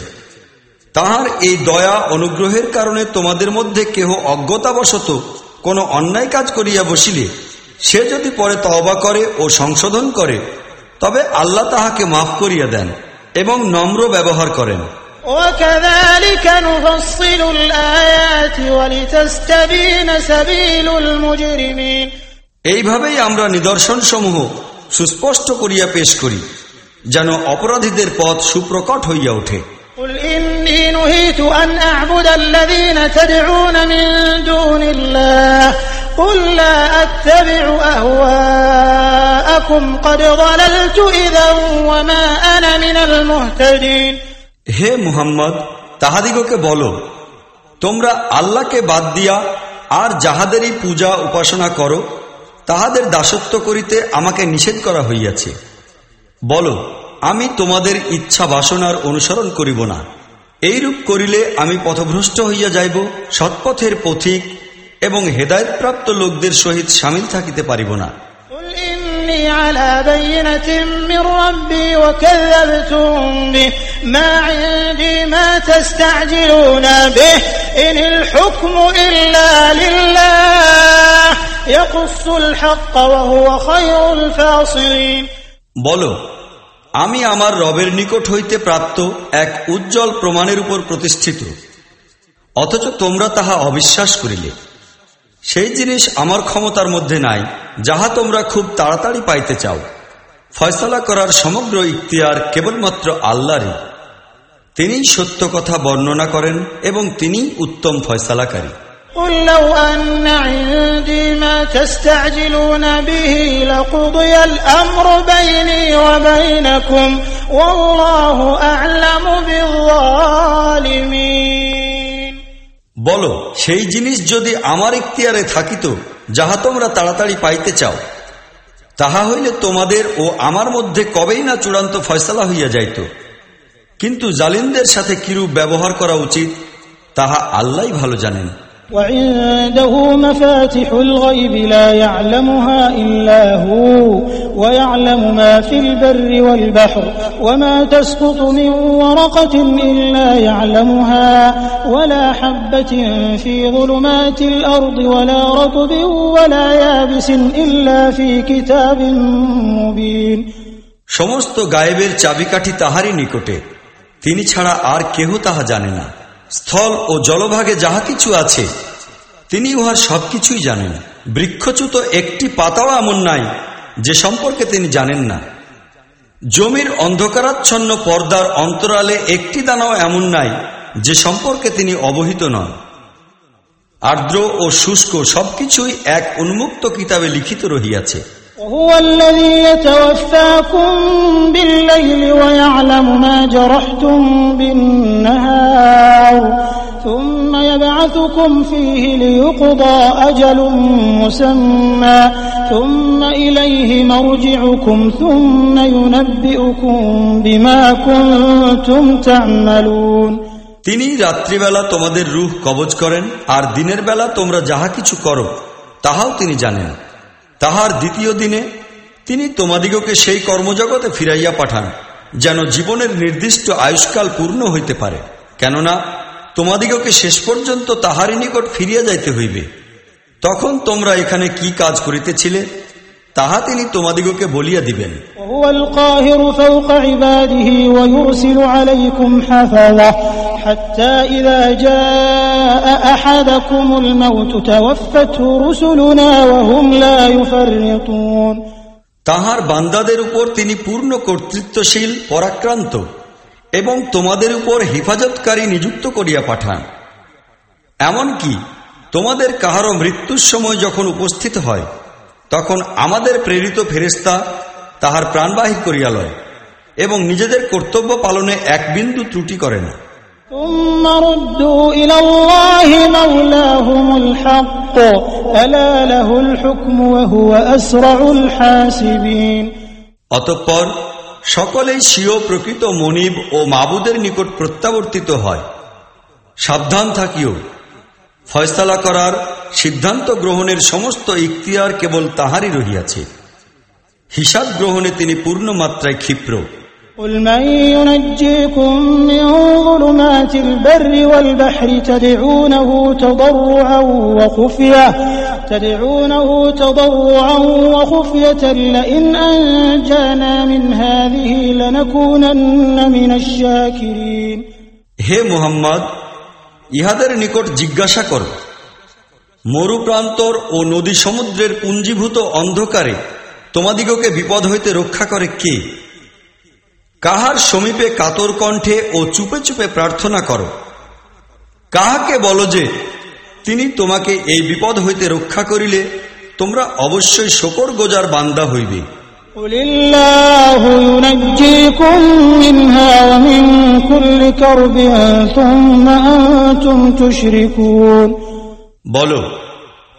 তাহার এই দয়া, অনুগ্রহের কারণে তোমাদের মধ্যে কেহ অজ্ঞতাবশত কোনো অন্যায় কাজ করিয়া বসিলে, সে যদি পরে তওবা করে ও সংশোধন করে, তবে আল্লাহ তাহাকে মাফ করিয়া দেন। এবং নম্র ব্যবহার করেন। এইভাবেই আমরা নিদর্শন সমূহ সুস্পষ্ট করিয়া পেশ করি যেন অপরাধীদের পথ সুপ্রকট হইয়া ওঠে। قل إني نهيت أن أعبد الذين تدعون من دون الله قل لا أتبع أهواءكم قد ضللت إذا وما أنا من المهتدين হে মুহাম্মদ তাহাদিগকে বলো তোমরা আল্লাহকে বাদ দিয়া আর যাহাদেরই পূজা উপাসনা করো তাহাদের দাসত্ব করিতে আমাকে নিষেধ করা হইয়াছে বলো আমি তোমাদের ইচ্ছা বাসনার অনুসরণ করিব না এইরূপ করিলে আমি পথভ্রষ্ট হইয়া যাইব সৎপথের পথিক এবং হেদায়তপ্রাপ্ত লোকদের সহিত সামিল থাকিতে পারিব না। বল আমি আমার রবের নিকট হইতে প্রাপ্ত এক উজ্জ্বল প্রমাণের উপর প্রতিষ্ঠিত অথচ তোমরা তাহা অবিশ্বাস করিলে। সেই জিনিস আমার ক্ষমতার মধ্যে নাই যাহা তোমরা খুব তাড়াতাড়ি পাইতে চাও ফয়সলা করার সমগ্র ইখতিয়ার কেবলমাত্র আল্লাহরই তিনিই সত্য কথা বর্ণনা করেন এবং তিনিই উত্তম ফয়সালাকারী قل لو أن عندي ما تستعجلون به لقضي الأمر بيني وبينكم والله أعلم بالظالمين বলো, সেই জিনিস যদি আমার ইখতিয়ারে থাকিত, যাহা তোমরা তাড়াতাড়ি পাইতে চাও, তাহা হইলে তোমাদের ও আমার মধ্যে কবেই না চূড়ান্ত ফয়সলা হইয়া যাইত। কিন্তু জালিমদের সাথে কিরূপ ব্যবহার করা উচিত, তাহা আল্লাহ ভালো জানেন। وعنده مفاتح الغيب لا يعلمها إلا هو ويعلم ما في البر والبحر وما تسقط من ورقة إلا يعلمها ولا حبة في ظلمات الأرض ولا رطب ولا يابس إلا في كتاب مبين সমস্ত গায়েবের চাবিকাঠি তাহারই নিকটে তিনি ছাড়া আর কেহ তাহা জানে না স্থল ও জলভাগে যাহা কিছু আছে, তিনি উহার সবকিছুই জানেন। বৃক্ষচ্যুত একটি পাতাও এমন নাই, যে সম্পর্কে তিনি জানেন না। জমির অন্ধকারাচ্ছন্ন পর্দার অন্তরালে একটি দানাও এমন নাই, যে সম্পর্কে তিনি অবহিত নন। আর্দ্র ও শুষ্ক সবকিছুই এক উন্মুক্ত কিতাবে লিখিত রহিয়াছে। وهو الذي يتوفاكم بالليل ويعلم ما جرحتم بالنهار ثم يبعثكم فيه ليقضى أجل مسمى ثم إليه مرجعكم ثم ينبئكم بما كنتم تعملون তিনি রাত্রিবেলা তোমাদের রূহ কবজ করেন আর দিনের বেলা তোমরা যাহা কিছু করো তাহাও তিনি জানেন তাহার দ্বিতীয় দিনে তিনি তোমাদিগকে সেই কর্মজগতে ফিরাইয়া পাঠান, যেন জীবনের নির্দিষ্ট আয়ুষ্কাল পূর্ণ হইতে পারে। কেননা, তোমাদিগকে শেষ পর্যন্ত তাহারই নিকট ফিরিয়া যাইতে হইবে। তখন তোমরা এখানে কি কাজ করিতেছিলে? তাহা তিনি তোমাদিগকে বলিয়া দিবেন وهو القاهر فوق عباده ويرسل عليكم حفظة حتى إذا جاء أحدكم الموت توفته رسلنا وهم لا يفرطون তাহার বান্দাদের উপর তিনি পূর্ণ কর্তৃত্বশীল পরাক্রান্ত এবং তোমাদের উপর হেফাজতকারী নিযুক্ত করিয়া পাঠান এমনকি তোমাদের কাহারও মৃত্যুর সময় যখন উপস্থিত হয় তখন আমাদের প্রেরিত ফেরিস্তা তাহার প্রাণবাহী করিয়া লয় এবং নিজেদের কর্তব্য পালনে এক বিন্দু ত্রুটি করে না। অতঃপর সকলেই স্বীয় প্রকৃত মনিব ও মাবুদের নিকট প্রত্যাবর্তিত হয়। সাবধান থাকিও। ফয়সালা করার সিদ্ধান্ত গ্রহণের সমস্ত ইখতিয়ার কেবল তাহারই রহিয়াছে হিসাব গ্রহণে তিনি পূর্ণ মাত্রায় ক্ষিপ্র قل من ينجيكم من ظلمات البر والبحر تدعونه تضرعا وخفية تدعونه تضرعا وخفية لئن أنجانا من هذه لنكونن من الشاكرين হে মুহাম্মদ ইহাদের নিকট জিজ্ঞাসা করো। মরুপ্রান্তর ও নদী সমুদ্রের পুঞ্জীভূত অন্ধকারে তোমাদিগকে বিপদ হইতে রক্ষা করে কে? কাহার সমীপে কাতর কণ্ঠে ও চুপে চুপে প্রার্থনা করো। কাহাকে বলো যে, তিনি তোমাকে এই বিপদ হইতে রক্ষা করিলে তোমরা অবশ্যই শকর গোজার বান্দা হইবে। বলো,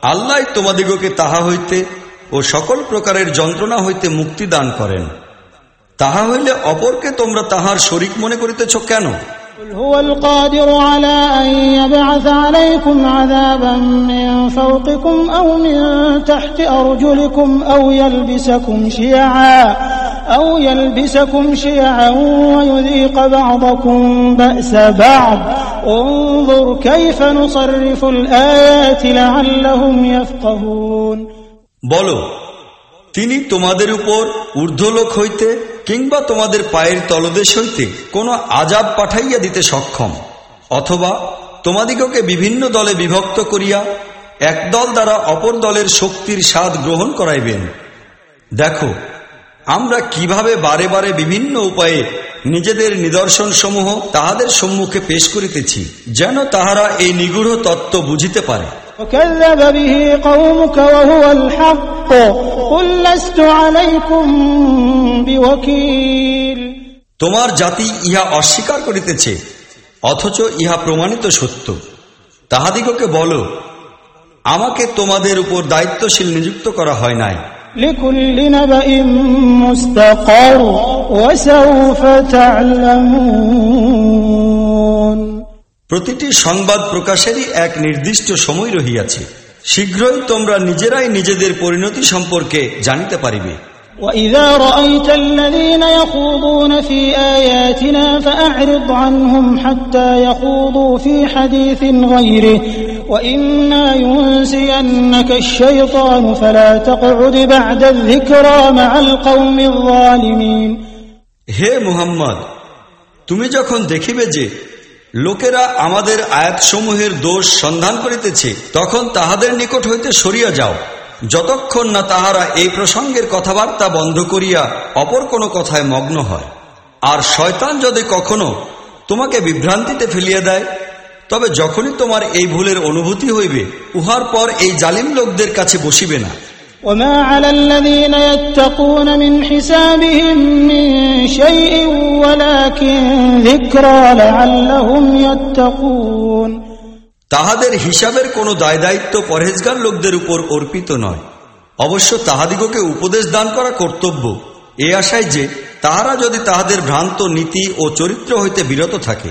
আল্লাহ তোমাদিগকে তাহা হইতে ও সকল প্রকারের যন্ত্রণা হইতে মুক্তি দান করেন। তাহা হইলে অপরকে তোমরা তাহার শরিক মনে করিতেছ কেন? هو القادر على أن يبعث عليكم عذابا من فوقكم أو من تحت أرجلكم أو يلبسكم شيعا أو يلبسكم شيعا ويذيق بعضكم بأس بعض انظر كيف نصرف الآيات لعلهم يفقهون বলো তিনি তোমাদের উপর ঊর্ধ্বলোক হইতে কিংবা তোমাদের পায়ের তলদেশ হইতে কোনো আজাব পাঠাইয়া দিতে সক্ষম, অথবা তোমাদিগকে বিভিন্ন দলে বিভক্ত করিয়া এক দল দ্বারা অপর দলের শক্তির স্বাদ গ্রহণ করাইবেন। দেখো, আমরা কীভাবে বারে বারে বিভিন্ন উপায়ে নিজেদের নিদর্শন সমূহ তাহাদের সম্মুখে পেশ করিতেছি, যেন তাহারা এই নিগূঢ় তত্ত্ব বুঝিতে পারে। وكذب به قومك وهو الحق قل لست عليكم بوكيل তোমার জাতি ইহা অস্বীকার করিতেছে অথচ ইহা প্রমাণিত সত্য তাহাদিগকে বলো আমাকে তোমাদের উপর দায়িত্বশীল নিযুক্ত করা হয় নাই لكل نبأ مستقر وسوف تعلمون প্রতিটি সংবাদ প্রকাশেরই এক নির্দিষ্ট সময় রহিয়াছে শীঘ্রই তোমরা নিজেরাই নিজেদের পরিণতি সম্পর্কে জানিতে পারিবে وإذا رأيت الذين يخوضون في آياتنا فأعرض عنهم حتى يخوضوا في حديث غيره وإما ينسينك الشيطان فلا تقعد بعد الذكرى مع القوم الظالمين হে মুহাম্মদ তুমি যখন দেখিবে যে লোকেরা আমাদের আয়াতসমূহের দোষ সন্ধান করিতেছে, তখন তাহাদের নিকট হইতে সরিয়া যাও। যতক্ষণ না তাহারা এই প্রসঙ্গের কথাবার্তা বন্ধ করিয়া অপর কোনো কথায় মগ্ন হয়। আর শয়তান যদি কখনো তোমাকে বিভ্রান্তিতে ফেলিয়া দেয়, তবে যখনই তোমার এই ভুলের অনুভূতি হইবে, উহার পর এই জালিম লোকদের কাছে বসিবে না। وما على الذين يتقون من حسابهم من شيء ولكن ذكرى لعلهم يتقون তাহাদের হিসাবের কোনো দায় দায়িত্ব পরহেজগার লোকদের উপর অর্পিত নয় অবশ্য তাহাদিগকে উপদেশ দান করা কর্তব্য এ আশায় যে তাহারা যদি তাহাদের ভ্রান্ত নীতি ও চরিত্র হইতে বিরত থাকে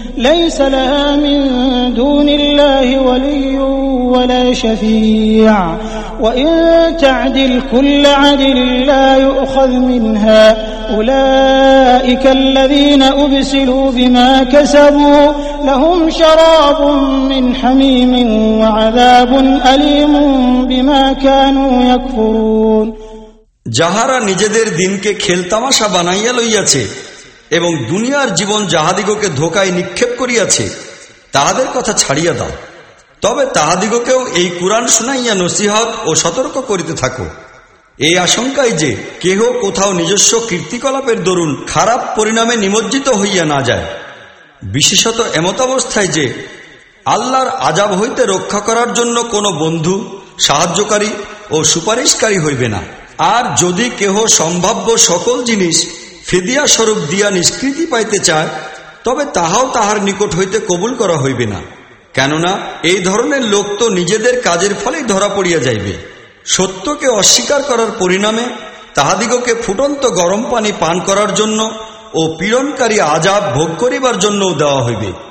ليس لها من دون الله ولي ولا شفيع وإن تعدل كل عدل لا يؤخذ منها أولئك الذين أبسلوا بما كسبوا لهم شراب من حميم وعذاب أليم بما كانوا يكفرون যাহারা নিজেদের দিনকে খেলতামাশা বানাইয়া লইয়াছে এবং দুনিয়ার জীবন যাহাদিগকে ধোকায় নিক্ষেপ করিয়াছে, তাহাদের কথা ছাড়িয়া দাও। তবে তাহাদিগকেও এই কুরআন শুনাইয়া নসিহত ও সতর্ক করিতে থাকো। এই আশঙ্কায় যে কেহ কোথাও নিজস্ব কীর্তিকলাপের দরুন খারাপ পরিণামে নিমজ্জিত হইয়া না যায়। বিশেষত এমতাবস্থায় যে আল্লাহর আজাব হইতে রক্ষা করার জন্য কোনো বন্ধু, সাহায্যকারী ও সুপারিশকারী হইবে না। আর যদি কেহ সম্ভাব্য সকল জিনিস ফেদিয়া স্বরূপ দিয়া নিষ্কৃতি পাইতে চায়, তবে তাহাও তাহার নিকট হইতে কবুল করা হইবে না। কেননা এই ধরনের লোক তো নিজেদের কাজের ফলেই ধরা পড়িয়া যাইবে। সত্যকে অস্বীকার করার পরিণামে তাহাদিগকে ফুটন্ত গরম পানি পান করার জন্য ও পীড়নকারী আজাব ভোগ করিবার জন্যও দেওয়া হইবে।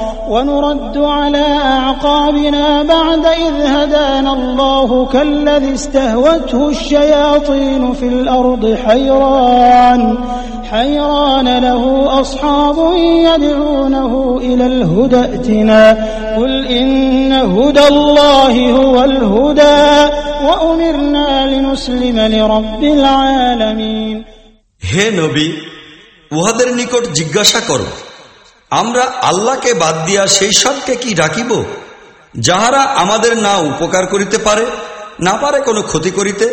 ونرد على أعقابنا بعد إذ هدانا الله كالذي استهوته الشياطين في الأرض حيران حيران له أصحاب يدعونه إلى الهدى ائتنا قل إن هدى الله هو الهدى وأمرنا لنسلم لرب العالمين হে নবী উহাদের নিকট জিজ্ঞাসা করো আমরা আল্লাহকে বাদ দিয়া সেই সবকে কি ডাকিব যাহারা আমাদের না উপকার করিতে পারে, না পারে কোনো ক্ষতি করিতে?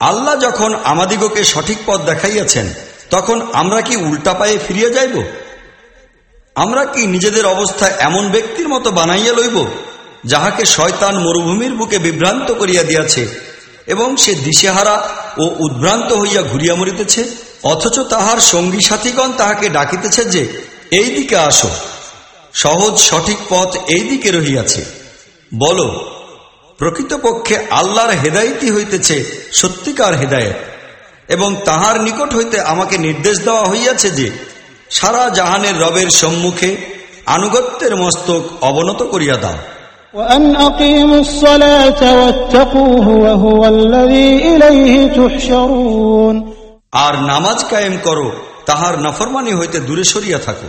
আল্লাহ যখন আমাদিগকে সঠিক পথ দেখাইয়াছেন, তখন আমরা কি উল্টা পায়ে ফিরিয়া যাইব? আমরা কি নিজেদের অবস্থা এমন ব্যক্তির মতো বানাইয়া লইব, যাহাকে শয়তান মরুভূমির বুকে বিভ্রান্ত করিয়া দিয়াছে এবং সে দিশেহারা ও উদ্ভ্রান্ত হইয়া ঘুরিয়া মরিতেছে? অথচ তাহার সঙ্গী সাথীগণ তাহাকে ডাকিতেছে যে এই দিকে আসো। সহজ সঠিক পথ এই দিকে রহিয়াছে। বলো প্রকৃতপক্ষে আল্লাহর হেদায়তি হইতেছে সত্যিকার হেদায়ত এবং তাহার নিকট হইতে আমাকে নির্দেশ দেওয়া হইয়াছে যে সারা জাহানের রবের সম্মুখে আনুগত্যের মস্তক অবনত করিয়া দাও। আর নামাজ কায়েম করো তাহার নাফরমানি হইতে দূরে সরিয়া থাকো।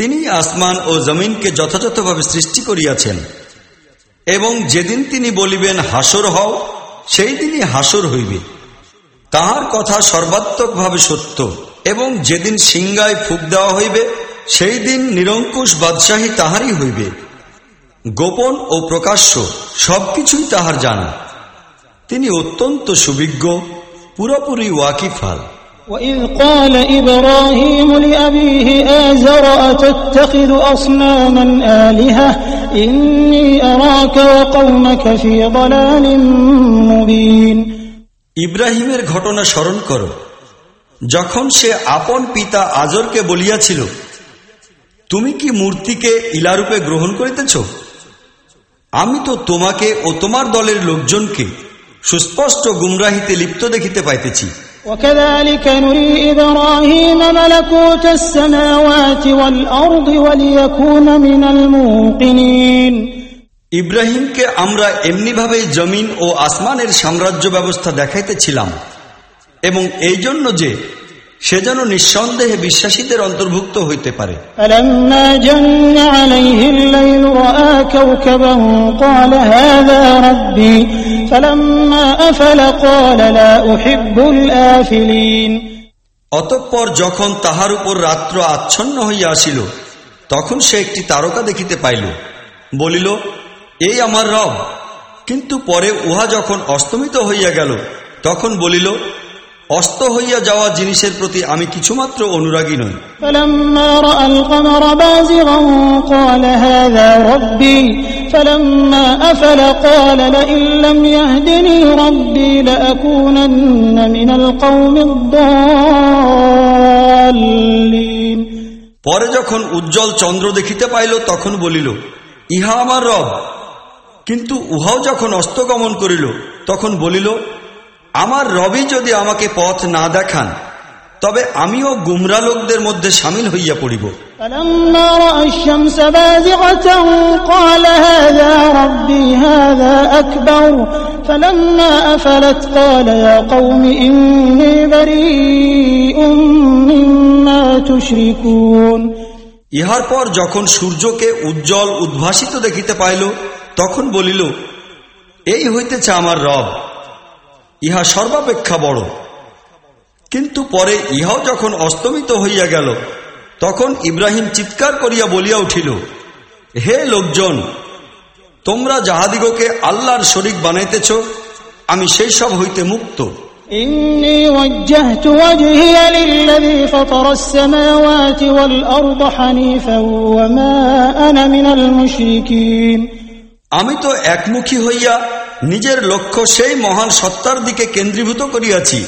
তিনি আসমান ও জমিনকে যথাযথভাবে সৃষ্টি করিয়াছেন। এবং যেদিন তিনি বলিবেন, হাসর হও, সেই দিনই হাসর হইবে। তাহার কথা সর্বাত্মকভাবে সত্য। এবং যেদিন সিংগায় ফুক দেওয়া হইবে, সেই দিন নিরঙ্কুশ বাদশাহী তাহারই হইবে। গোপন ও প্রকাশ্য সবকিছুই তাহার জানা। তিনি অত্যন্ত সুবিজ্ঞ, পুরোপুরি ওয়াকিফাল। وإذ قال إبراهيم لأبيه آزر أتتخذ أصناما آلهة إني أراك وقومك في ضلال مبين ইব্রাহিমের ঘটনা স্মরণ করো যখন সে আপন পিতা আজরকে বলিয়াছিল তুমি কি মূর্তিকে ইলারূপে গ্রহণ করিতেছ আমি তো তোমাকে ও তোমার দলের লোকজনকে সুস্পষ্ট গুমরাহিতে লিপ্ত দেখিতে পাইতেছি وكذلك نري إبراهيم ملكوت السماوات والأرض وليكون من الموقنين ইব্রাহিমকে আমরা এমনিভাবে জমিন ও আসমানের সাম্রাজ্য ব্যবস্থা দেখাইতেছিলাম এবং এই জন্য যে সে যেন নিঃসন্দেহে বিশ্বাসীদের অন্তর্ভুক্ত হইতে পারে। অতঃপর যখন তাহার উপর রাত্র আচ্ছন্ন হইয়া আসিল তখন সে একটি তারকা দেখিতে পাইল। বলিল এই আমার রব। কিন্তু পরে উহা যখন অস্তমিত হইয়া গেল তখন বলিল অস্ত হইয়া যাওয়া জিনিসের প্রতি আমি কিছুমাত্র অনুরাগী নই। পরে যখন উজ্জ্বল চন্দ্র দেখিতে পাইল তখন বলিল ইহা আমার রব। কিন্তু উহাও যখন অস্তগমন করিল তখন বলিল আমার রবি যদি আমাকে পথ না দেখান তবে আমিও গুমরা লোকদের মধ্যে সামিল হইয়া পড়িব। ইহার পর যখন সূর্যকে উজ্জ্বল উদ্ভাসিত দেখিতে পাইল তখন বলিল এই হইতেছে আমার রব। ইহা সর্বাপেক্ষা বড় কিন্তু পরে ইহাও যখন অস্তমিত হইয়া গেল তখন ইব্রাহিম চিৎকার করিয়া বলিয়া উঠিল হে লোকজন তোমরা যাহাদিগকে আল্লাহর শরিক বানাইতেছ আমি সেই সব হইতে মুক্ত إني وجهت وجهي للذي فطر السماوات والأرض حنيفا وما أنا من المشركين আমি তো একমুখী হইয়া নিজের লক্ষ্য সেই মহান সত্তার দিকে কেন্দ্রীভূত করিয়াছি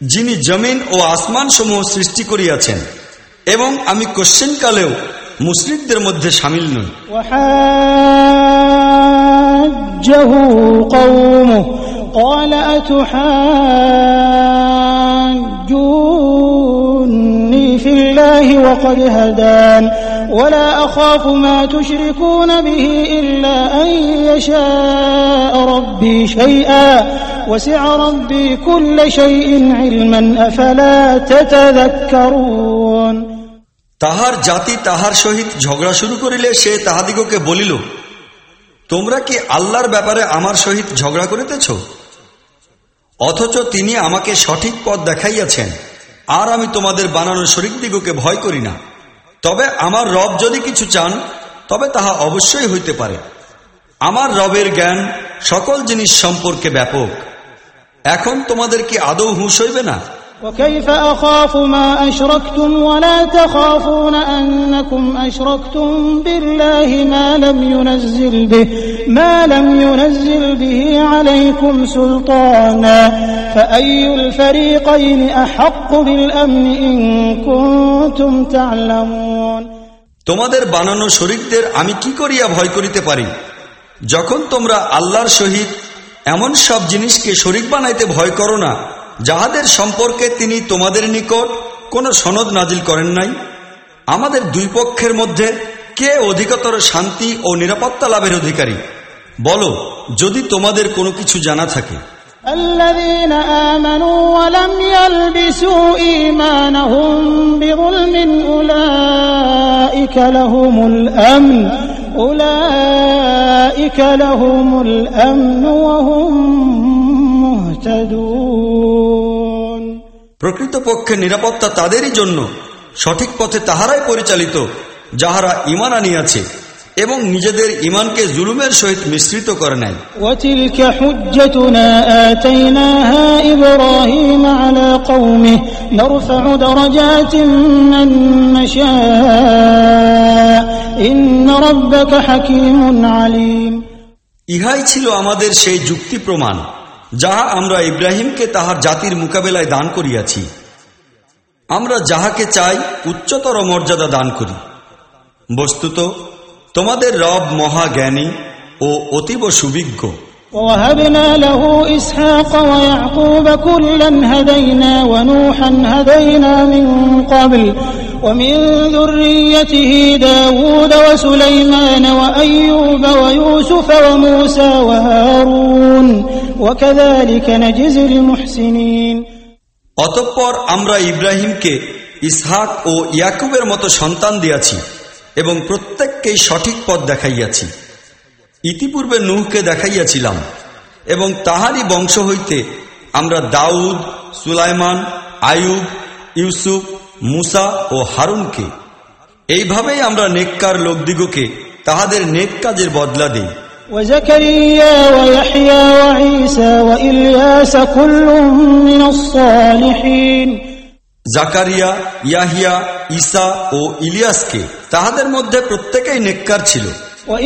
যিনি জমিন ও আসমান সমূহ সৃষ্টি করিয়াছেন এবং আমি কোশ্চেনকালেও মুসলিমদের মধ্যে সামিল নই وحاجه قومه قال أتحاجوني في الله وقد هدان ولا أخاف ما تشركون به إلا أن يشاء ربي شيئا وسع ربي كل شيء علما أفلا تتذكرون তাহার জাতি তাহার সহিত ঝগড়া শুরু করিলে সে তাহাদিগকে বলিল তোমরা কি আল্লাহর ব্যাপারে আমার সহিত ঝগড়া করিতেছ অথচ তিনি আমাকে সঠিক পথ দেখাইয়াছেন আর আমি তোমাদের বানানো শরিক দিগকে ভয় করি না তবে আমার রব যদি কিছু চান, তবে তাহা অবশ্যই হইতে পারে। আমার রবের জ্ঞান সকল জিনিস সম্পর্কে ব্যাপক। এখন তোমাদের কি আদৌ হুঁশ হইবে না? وكيف أخاف ما أشركتم ولا تخافون أنكم أشركتم بالله ما لم ينزل به ما لم ينزل به عليكم سلطانا فأي الفريقين أحق بالأمن إن كنتم تعلمون তোমাদের বানানো শরিকদের আমি কি করিয়া ভয় করিতে পারি যখন তোমরা আল্লাহর সহিত এমন সব জিনিসকে শরিক বানাইতে ভয় করো না যাহাদের সম্পর্কে তিনি তোমাদের নিকট কোনো সনদ নাজিল করেন নাই, আমাদের দুই পক্ষের মধ্যে কে অধিকতর শান্তি ও নিরাপত্তা লাভের অধিকারী? বলো, যদি তোমাদের কোনো কিছু জানা থাকে। উলাইকা লাহুমুল আমন ওয়া প্রকৃতপক্ষে নিরাপত্তা তাদেরই জন্য সঠিক পথে তাহারাই পরিচালিত যাহারা ইমান আনিয়াছে এবং নিজেদের ইমানকে জুলুমের সহিত মিশ্রিত করে নেয়। ইহাই ছিল আমাদের সেই যুক্তি প্রমাণ। যাহা আমরা ইব্রাহিমকে তাহার জাতির মোকাবেলায় দান করিয়াছি, আমরা যাহাকে চাই উচ্চতর মর্যাদা দান করি। বস্তুত, তোমাদের রব মহাজ্ঞানী ও অতীব সুবিজ্ঞ। ووهبنا له إسحاق ويعقوب كلا هدينا ونوحا هدينا من قبل ومن ذريته داود وسليمان وأيوب ويوسف وموسى وهارون وكذلك نجزي المحسنين অতঃপর আমরা ইব্রাহিমকে ইসহাক ও ইয়াকুবের মতো সন্তান দিয়াছি এবং প্রত্যেককেই সঠিক পথ দেখাইয়াছি ইতিপূর্বে নুহকে দেখাইয়াছিলাম এবং তাহারই বংশ হইতে আমরা দাউদ সুলাইমান আয়ুব ইউসুফ মুসা ও হারুনকে। এইভাবেই আমরা নেককার লোকদিগকে তাহাদের নেক কাজের বদলা দিই। জাকারিয়া ইয়াহিয়া ইসা ও ইলিয়াসকে তাহাদের মধ্যে প্রত্যেকেই নেককার ছিল। তাহারি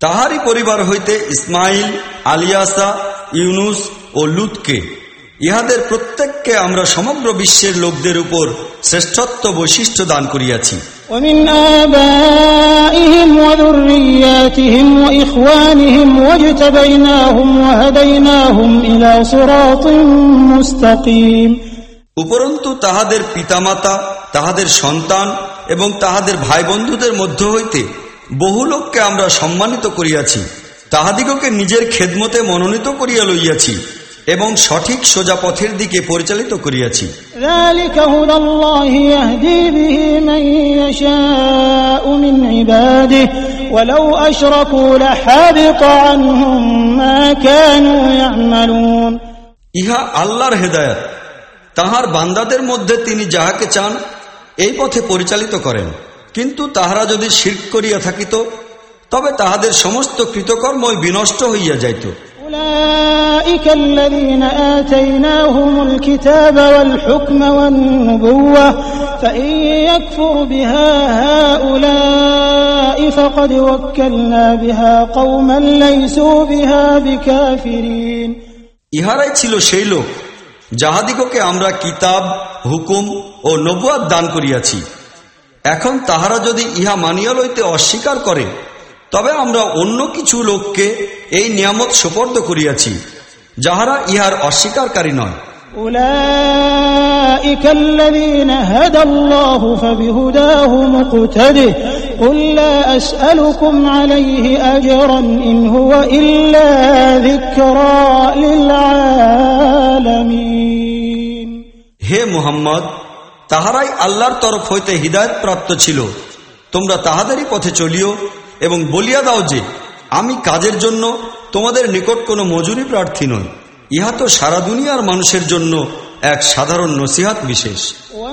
তাহারই পরিবার হইতে ইসমাইল আলিয়াসা ইউনুস ও লুতকে। ইহাদের প্রত্যেককে আমরা সমগ্র বিশ্বের লোকদের উপর শ্রেষ্ঠত্ব বৈশিষ্ট্য দান করিয়াছি। মুস্তাকিম উপরন্তু তাহাদের পিতামাতা তাহাদের সন্তান এবং তাহাদের ভাই বন্ধুদের মধ্য হইতে বহু লোককে আমরা সম্মানিত করিয়াছি তাহাদিগকে নিজের খেদমতে মনোনীত করিয়া লইয়াছি এবং সঠিক সোজা পথের দিকে পরিচালিত করিয়াছি। ইহা আল্লাহর হেদায়ত। তাহার বান্দাদের মধ্যে তিনি যাহাকে চান এই পথে পরিচালিত করেন। কিন্তু তাহারা যদি শির করিয়া থাকিত তবে তাহাদের সমস্ত কৃতকর্মই বিনষ্ট হইয়া যাইত। ইহারাই ছিল সেই লোক যাহাদিগকে আমরা কিতাব, হুকুম ও নবুয়াদ দান করিয়াছি। এখন তাহারা যদি ইহা মানিয়া লইতে অস্বীকার করে, তবে আমরা অন্য কিছু লোককে এই নিয়ামত সোপর্দ করিয়াছি, যাহারা ইহার অস্বীকারী নয়। أولئك الذين هدى الله فبهداه مقتده قل لا أسألكم عليه أجرا إن هو إلا ذكرى للعالمين হে মুহাম্মদ তাহারাই আল্লাহর তরফ হইতে হৃদায়ত প্রাপ্ত ছিল তোমরা তাহাদেরই পথে চলিও এবং বলিয়া দাও যে আমি কাজের জন্য তোমাদের নিকট কোনো মজুরি প্রার্থী নই ইহা তো সারা দুনিয়ার মানুষের জন্য এক সাধারণ নসিহাত বিশেষ। ওয়া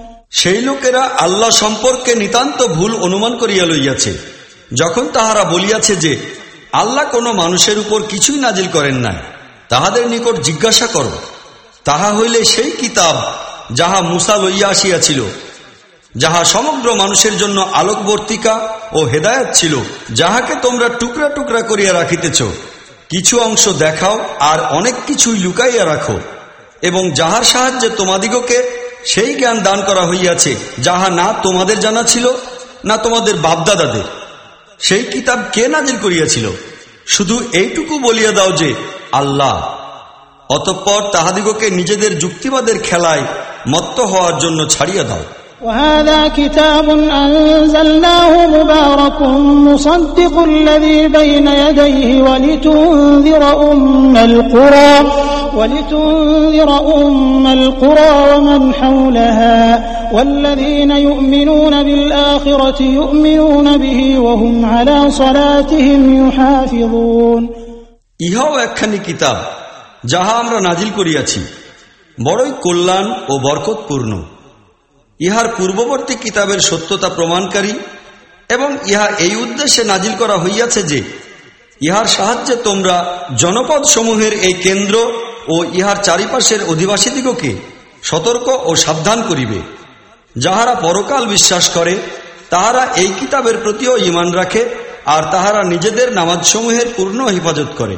সেই লোকেরা আল্লাহ সম্পর্কে নিতান্ত ভুল অনুমান করিয়া লইয়াছে, যখন তাহারা বলিয়াছে যে, আল্লাহ কোনো মানুষের উপর কিছুই নাজিল করেন নাই, তাহাদের নিকট জিজ্ঞাসা করো। তাহা হইলে সেই কিতাব যাহা মুসা লইয়া আসিয়াছিল, যাহা সমগ্র মানুষের জন্য আলোকবর্তিকা ও হেদায়ত ছিল, যাহাকে তোমরা টুকরা টুকরা করিয়া রাখিতেছ। কিছু অংশ দেখাও আর অনেক কিছুই লুকাইয়া রাখো, এবং যাহার সাহায্যে তোমাদিগকে সেই জ্ঞান দান করা হইয়াছে, যাহা না তোমাদের জানা ছিল, না তোমাদের বাপদাদাদের। সেই কিতাব কে নাজিল করিয়াছিল? শুধু এইটুকু বলিয়া দাও যে, আল্লাহ। অতঃপর তাহাদিগকে নিজেদের যুক্তিবাদের খেলায় মত্ত হওয়ার জন্য ছাড়িয়া দাও। وهذا كتاب أنزلناه مبارك مصدق الذي بين يديه ولتنذر أم القرى ولتنذر أم القرى ومن حولها والذين يؤمنون بالآخرة يؤمنون به وهم على صلاتهم يحافظون ইহাও একখানি কিতাব যাহা আমরা নাজিল করিয়াছি বড়ই কল্যাণ ও বরকতপূর্ণ ইহার পূর্ববর্তী কিতাবের সত্যতা প্রমাণকারী এবং ইহা এই উদ্দেশ্যে নাজিল করা হইয়াছে যে, ইহার সাহায্যে তোমরা জনপদ সমূহের এই কেন্দ্র ও ইহার চারিপাশের অধিবাসীদিগকে সতর্ক ও সাবধান করিবে। যাহারা পরকাল বিশ্বাস করে, তাহারা এই কিতাবের প্রতিও ইমান রাখে আর তাহারা নিজেদের নামাজসমূহের পূর্ণ হেফাজত করে।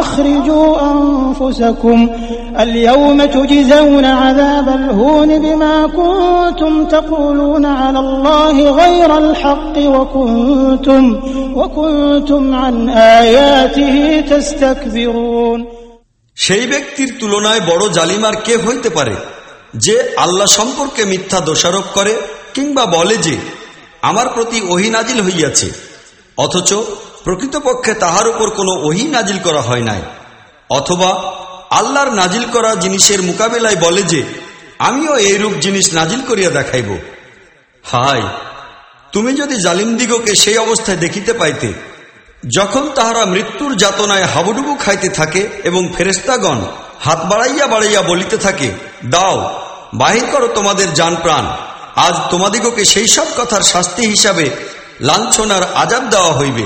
أخرجوا أنفسكم اليوم تجزون عذاب الهون بما كنتم تقولون على الله غير الحق وكنتم وكنتم عن آياته تستكبرون সেই ব্যক্তির তুলনায় বড় জালিমার কে হইতে পারে যে আল্লাহ সম্পর্কে মিথ্যা দোষারোপ করে কিংবা বলে যে আমার প্রতি ওহি নাজিল হইয়াছে অথচ প্রকৃতপক্ষে তাহার উপর কোনো ওহি নাজিল করা হয় নাই। অথবা আল্লাহর নাজিল করা জিনিসের মোকাবেলায় বলে যে, আমিও এইরূপ জিনিস নাজিল করিয়া দেখাইব। হায়, তুমি যদি জালিমদিগকে সেই অবস্থায় দেখিতে পাইতে, যখন তাহারা মৃত্যুর যাতনায় হাবুডুবু খাইতে থাকে এবং ফেরেস্তাগণ হাত বাড়াইয়া বাড়াইয়া বলিতে থাকে, দাও, বাহির করো তোমাদের যান প্রাণ। আজ তোমাদিগকে সেই সব কথার শাস্তি হিসাবে লাঞ্ছনার আজাব দেওয়া হইবে।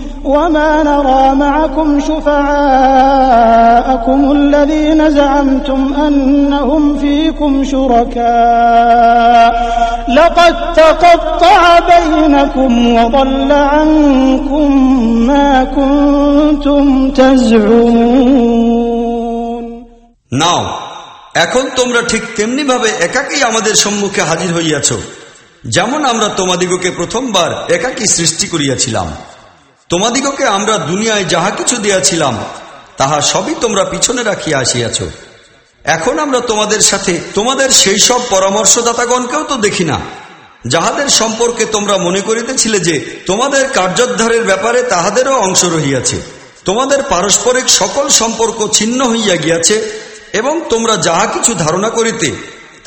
جئتمونا فرادا كما خلقناكم أول مرة وتركتم ما خولناكم وراء ظهوركم وما نرى معكم شفعاءكم الذين زعمتم أنهم فيكم شركاء لقد تقطع بينكم وضل عنكم ما كنتم تزعمون নাও এখন তোমরা ঠিক তেমনি ভাবে একাকী আমাদের সম্মুখে হাজির হইয়াছ যেমন আমরা তোমাদিগকে প্রথমবার একাকী সৃষ্টি করিয়াছিলাম তোমাদিগকে আমরা দুনিয়ায় যাহা কিছু দিয়াছিলাম, তাহা সবই তোমরা পিছনে রাখিয়া আসিয়াছ। এখন আমরা তোমাদের সাথে, তোমাদের সেই সব পরামর্শদাতাগণকেও তো দেখি না, যাহাদের সম্পর্কে তোমরা মনে করিতেছিলে যে তোমাদের কার্যোদ্ধারের ব্যাপারে তাহাদেরও অংশ রহিয়াছে। তোমাদের পারস্পরিক সকল সম্পর্ক ছিন্ন হইয়া গিয়াছে, এবং তোমরা যাহা কিছু ধারণা করিতে,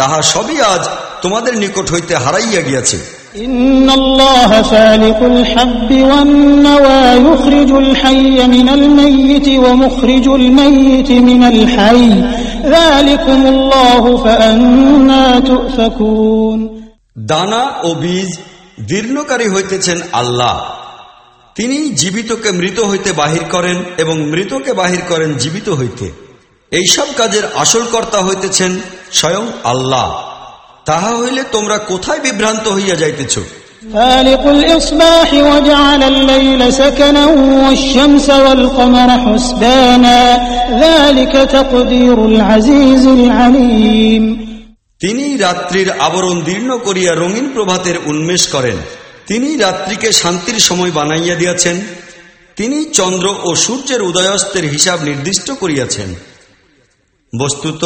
তাহা সবই আজ তোমাদের নিকট হইতে হারাইয়া গিয়াছে। إن الله فالق الحب والنوى يخرج الحي من الميت ومخرج الميت من الحي ذلكم الله فأنا تؤفكون দানা ও বীজ দীর্ণকারী হইতেছেন আল্লাহ তিনি জীবিতকে মৃত হইতে বাহির করেন এবং মৃতকে বাহির করেন জীবিত হইতে এইসব কাজের আসল কর্তা হইতেছেন স্বয়ং আল্লাহ তাহা হইলে তোমরা কোথায় বিভ্রান্ত হইয়া যাইতেছ فالق الإصباح وجعل الليل سكنا والشمس والقمر حسبانا ذلك تقدير العزيز العليم তিনি রাত্রির আবরণ দীর্ণ করিয়া রঙিন প্রভাতের উন্মেষ করেন তিনি রাত্রিকে শান্তির সময় বানাইয়া দিয়াছেন তিনি চন্দ্র ও সূর্যের উদয়াস্তের হিসাব নির্দিষ্ট করিয়াছেন বস্তুত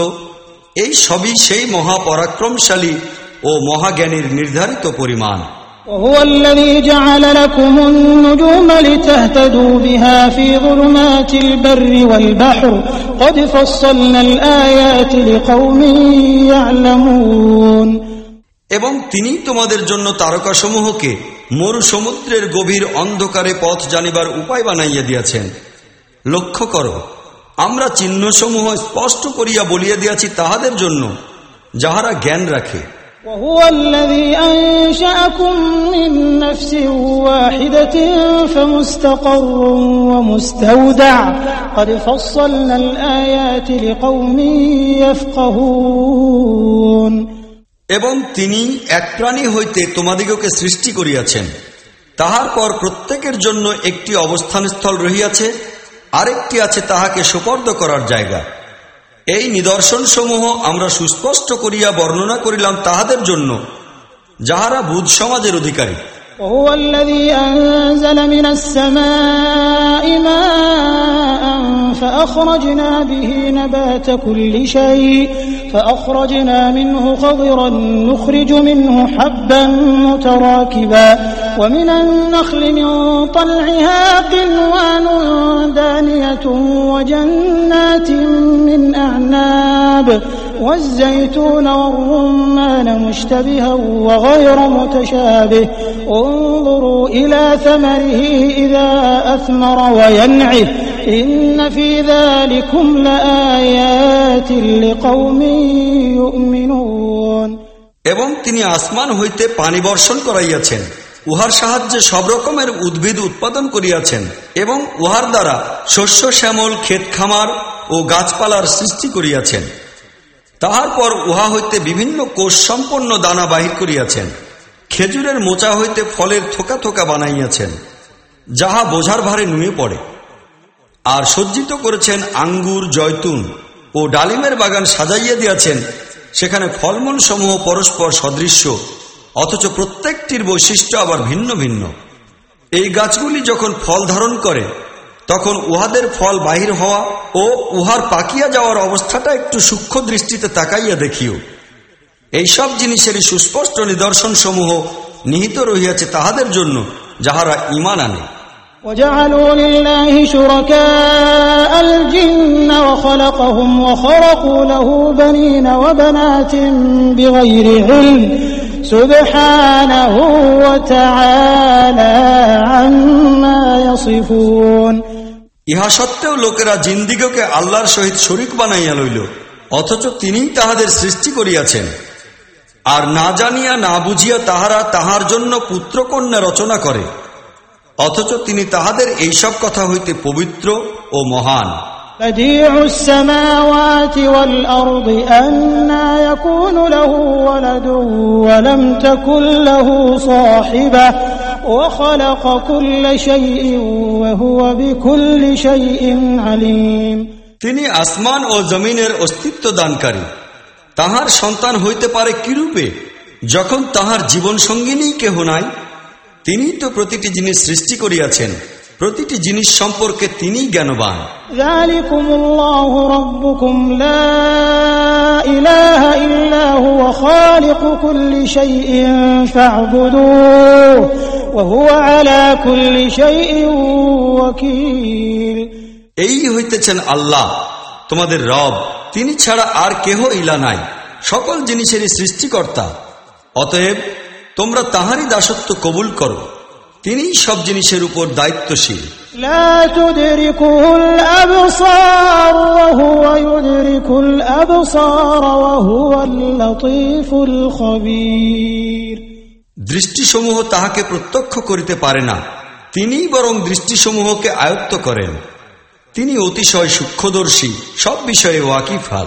এই সবই সেই মহাপরাক্রমশালী ও মহাজ্ঞানীর নির্ধারিত পরিমাণ وهو الذي جعل لكم النجوم لتهتدوا بها في ظلمات البر والبحر قد فصلنا الآيات لقوم يعلمون এবং তিনি তোমাদের জন্য তারকাসমূহকে মরু সমুদ্রের গভীর অন্ধকারে পথ জানিবার উপায় বানাইয়া দিয়াছেন লক্ষ্য করো আমরা চিহ্নসমূহ স্পষ্ট করিয়া বলিয়া দিয়াছি তাহাদের জন্য যাহারা জ্ঞান রাখে وهو الذي أنشأكم من نفس واحدة فمستقر ومستودع قد فصلنا الآيات لقوم يفقهون এবং তিনি এক প্রাণী হইতে তোমাদিগকে সৃষ্টি করিয়াছেন তাহার পর প্রত্যেকের জন্য একটি অবস্থানস্থল রহিয়াছে আরেকটি আছে তাহাকে সুপর্দ করার জায়গা এই নিদর্শনসমূহ আমরা সুস্পষ্ট করিয়া বর্ণনা করিলাম তাহাদের জন্য যাহারা বুধ সমাজের অধিকারী وهو الذي أنزل من السماء ماء فأخرجنا به نبات كل شيء فأخرجنا منه خضرا نخرج منه حبا متراكبا ومن النخل من طلعها قنوان دانية وجنات من أعناب والزيتون والرمان مشتبها وغير متشابه انظروا إلى ثمره إذا أثمر وينعه إن في ذلكم لآيات لقوم يؤمنون এবং তিনি আসমান হইতে পানি বর্ষণ করাইয়াছেন উহার সাহায্যে সব রকমের উদ্ভিদ উৎপাদন করিয়াছেন এবং উহার দ্বারা শস্য, শ্যামল, ক্ষেত খামার ও গাছপালার সৃষ্টি করিয়াছেন। তাহার পর উহা হইতে বিভিন্ন কোষ সম্পন্ন দানা বাহির করিয়াছেন। খেজুরের মোচা হইতে ফলের থোকা থোকা বানাইয়াছেন, যাহা বোঝার ভারে নুয়ে পড়ে। আর সজ্জিত করেছেন আঙ্গুর, জয়তুন ও ডালিমের বাগান সাজাইয়া দিয়াছেন, সেখানে ফলমূল সমূহ পরস্পর সদৃশ্য। অথচ প্রত্যেকটির বৈশিষ্ট্য আবার ভিন্ন ভিন্ন এই গাছগুলি যখন ফল ধারণ করে তখন উহাদের ফল বাহির হওয়া ও উহার পাকিয়া যাওয়ার অবস্থাটা একটু সূক্ষ্ম দৃষ্টিতে তাকাইয়া দেখিও এইসব জিনিসেরই সুস্পষ্ট নিদর্শন সমূহ নিহিত রহিয়াছে তাহাদের জন্য যাহারা ইমান আনে وجعلوا لله شركاء الجن وخلقهم وخرقوا له بنين وبنات بغير علم سبحانه وتعالى عما يصفون ইহা সত্ত্বেও লোকেরা জিন্দিগকে আল্লাহর সহিত শরিক বানাইয়া লইল অথচ তিনিই তাহাদের সৃষ্টি করিয়াছেন আর না জানিয়া না বুঝিয়া তাহারা তাহার জন্য পুত্রকন্যা রচনা করে অথচ তিনি তাহাদের এইসব কথা হইতে পবিত্র ও মহান بديع السماوات والأرض أنا يكون له ولد ولم تكن له صاحبة وخلق كل شيء وهو بكل شيء عليم তিনি আসমান ও জমিনের অস্তিত্ব দানকারী তাহার সন্তান হইতে পারে কিরূপে যখন তাহার জীবন সঙ্গিনী কেহ নাই তিনি তো প্রতিটি জিনিস সৃষ্টি করিয়াছেন প্রতিটি জিনিস সম্পর্কে তিনি জ্ঞানবান। এই হইতেছেন আল্লাহ তোমাদের রব। তিনি ছাড়া আর কেহ ইলা নাই সকল জিনিসেরই সৃষ্টিকর্তা। অতএব তোমরা তাহারই দাসত্ব কবুল করো। তিনি সব জিনিসের উপর দায়িত্বশীল। দৃষ্টিসমূহ তাহাকে প্রত্যক্ষ করিতে পারে না। তিনি বরং দৃষ্টিসমূহকে আয়ত্ত করেন। তিনি অতিশয় সূক্ষ্মদর্শী সব বিষয়ে ওয়াকিফাল।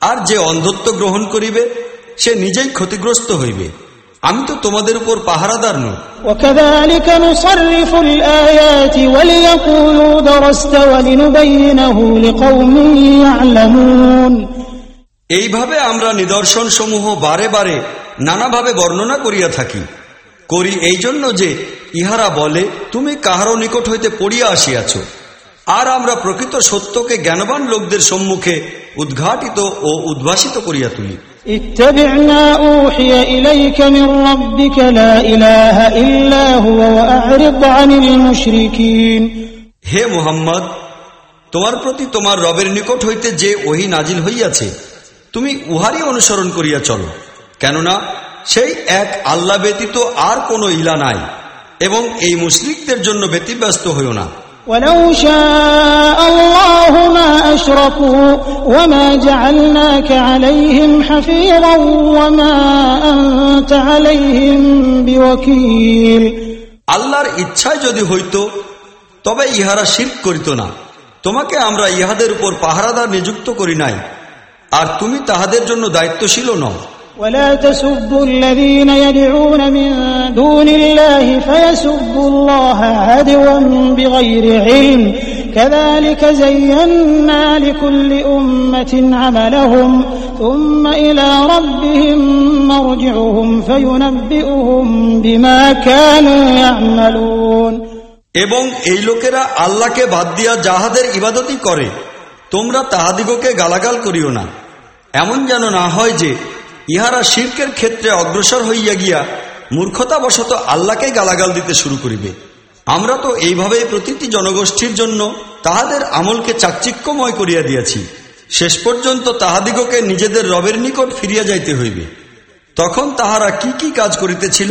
আর যে অন্ধত্ব গ্রহণ করিবে সে নিজেই ক্ষতিগ্রস্ত হইবে। আমি তো তোমাদের উপর পাহারাদার নই। এইভাবে আমরা নিদর্শন সমূহ বারে বারে নানাভাবে বর্ণনা করিয়া থাকি। করি এই জন্য যে ইহারা বলে তুমি কাহারও নিকট হইতে পড়িয়া আসিয়াছ। আর আমরা প্রকৃত সত্যকে জ্ঞানবান লোকদের সম্মুখে উদ্ঘাটিত ও উদ্ভাসিত করিয়া তুলি। হে মোহাম্মদ তোমার প্রতি তোমার রবের নিকট হইতে যে ওহি নাজিল হইয়াছে তুমি উহারই অনুসরণ করিয়া চলো কেননা সেই এক আল্লা ব্যতীত আর কোনো ইলা নাই এবং এই মুসলিকদের জন্য ব্যতিব্যস্ত হইও না। ولو شاء الله ما أشركوا وما جعلناك عليهم حفيظا وما أنت عليهم بوكيل আল্লাহর ইচ্ছায় যদি হইত তবে ইহারা শির্ক করিত না তোমাকে আমরা ইহাদের উপর পাহারাদার নিযুক্ত করি নাই আর তুমি তাহাদের জন্য দায়িত্বশীল নও ولا تسبوا الذين يدعون من دون الله فيسبوا الله عدوا بغير علم كذلك زينا لكل أمة عملهم ثم إلى ربهم مرجعهم فينبئهم بما كانوا يعملون এবং এই লোকেরা আল্লাহকে বাদ দিয়া যাহাদের ইবাদতই করে তোমরা তাহাদিগকে গালাগাল করিও না এমন যেন না হয় যে ইহারা শিল্পের ক্ষেত্রে অগ্রসর হইয়া গিয়া মূর্খতাবশত আল্লাহকে গালাগাল দিতে শুরু করিবে। আমরা তো এইভাবে প্রতিটি জনগোষ্ঠীর জন্য তাহাদের আমলকে চাকচিক্যময় করিয়া দিয়াছি। শেষ পর্যন্ত তাহাদিগকে নিজেদের রবের নিকট ফিরিয়া যাইতে হইবে। তখন তাহারা কি কি কাজ করিতেছিল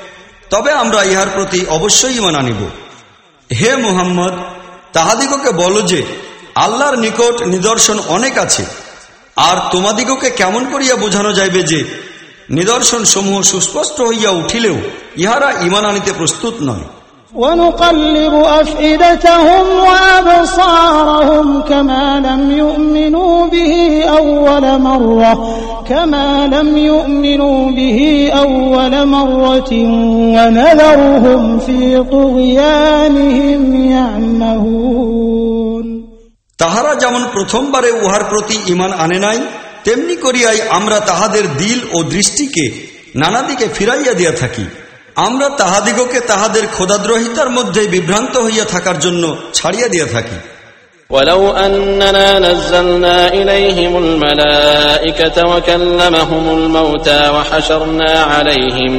তবে আমরা ইহার প্রতি অবশ্যই ইমান আনিব। হে মুহাম্মদ, তাহাদিগকে বল যে, আল্লাহর নিকট নিদর্শন অনেক আছে। আর তোমাদিগকে কেমন করিয়া বোঝানো যাইবে যে নিদর্শন সমূহ সুস্পষ্ট হইয়া উঠিলেও ইহারা ইমান আনিতে প্রস্তুত নয়। ونقلب أفئدتهم وأبصارهم كما لم يؤمنوا به أول مرة كما لم يؤمنوا به أول مرة ونذرهم في طغيانهم يعمهون তাহারা যেমন প্রথমবারে উহার প্রতি ইমান আনে নাই তেমনি করিয়াই আমরা তাহাদের দিল ও দৃষ্টিকে নানা দিকে ফিরাইয়া দিয়া থাকি আমরা তাহাদিগকে তাহাদের খোদাদ্রোহিতার মধ্যে বিভ্রান্ত হইয়া থাকার জন্য ছাড়িয়া দিয়া থাকি ولو أننا نزلنا إليهم الملائكة وكلمهم الموتى وحشرنا عليهم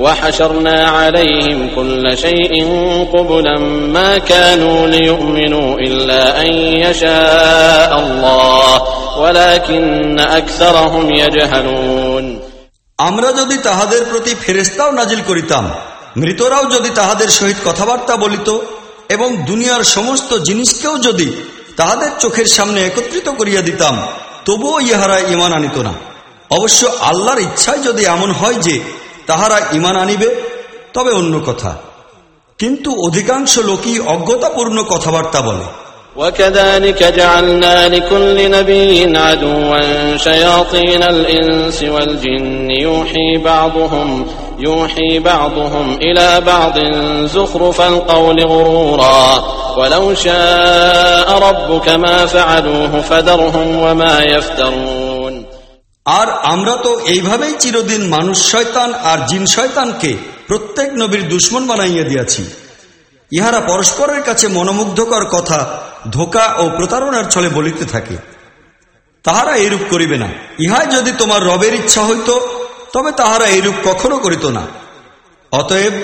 وحشرنا عليهم كل شيء قبلا ما كانوا ليؤمنوا إلا أن يشاء الله ولكن أكثرهم يجهلون আমরা যদি তাহাদের প্রতি ফেরেস্তাও নাজিল করিতাম, মৃতরাও যদি তাহাদের সহিত কথাবার্তা বলিত এবং দুনিয়ার সমস্ত জিনিসকেও যদি তাহাদের চোখের সামনে একত্রিত করিয়া দিতাম, তবুও ইহারা ইমান আনিত না। অবশ্য আল্লাহর ইচ্ছায় যদি এমন হয় যে তাহারা ইমান আনিবে, তবে অন্য কথা। কিন্তু অধিকাংশ লোকই অজ্ঞতাপূর্ণ কথাবার্তা বলে। وكذلك جعلنا لكل نبي عدوا شياطين الإنس والجن يوحي بعضهم يوحي بعضهم إلى بعض زخرف القول غرورا ولو شاء ربك ما فعلوه فذرهم وما يفترون আর আমরা তো এইভাবেই চিরদিন মানুষ শয়তান আর জিন শয়তানকে প্রত্যেক নবীর দুশ্মন বানাইয়া দিয়াছি ইহারা পরস্পরের কাছে মনোমুগ্ধকর কথা ধোকা ও প্রতারণার ছলে বলিতে থাকে তাহারা এইরূপ করিবে না ইহাই যদি তোমার রবের ইচ্ছা হইত তবে তাহারা এইরূপ কখনো করিত না অতএব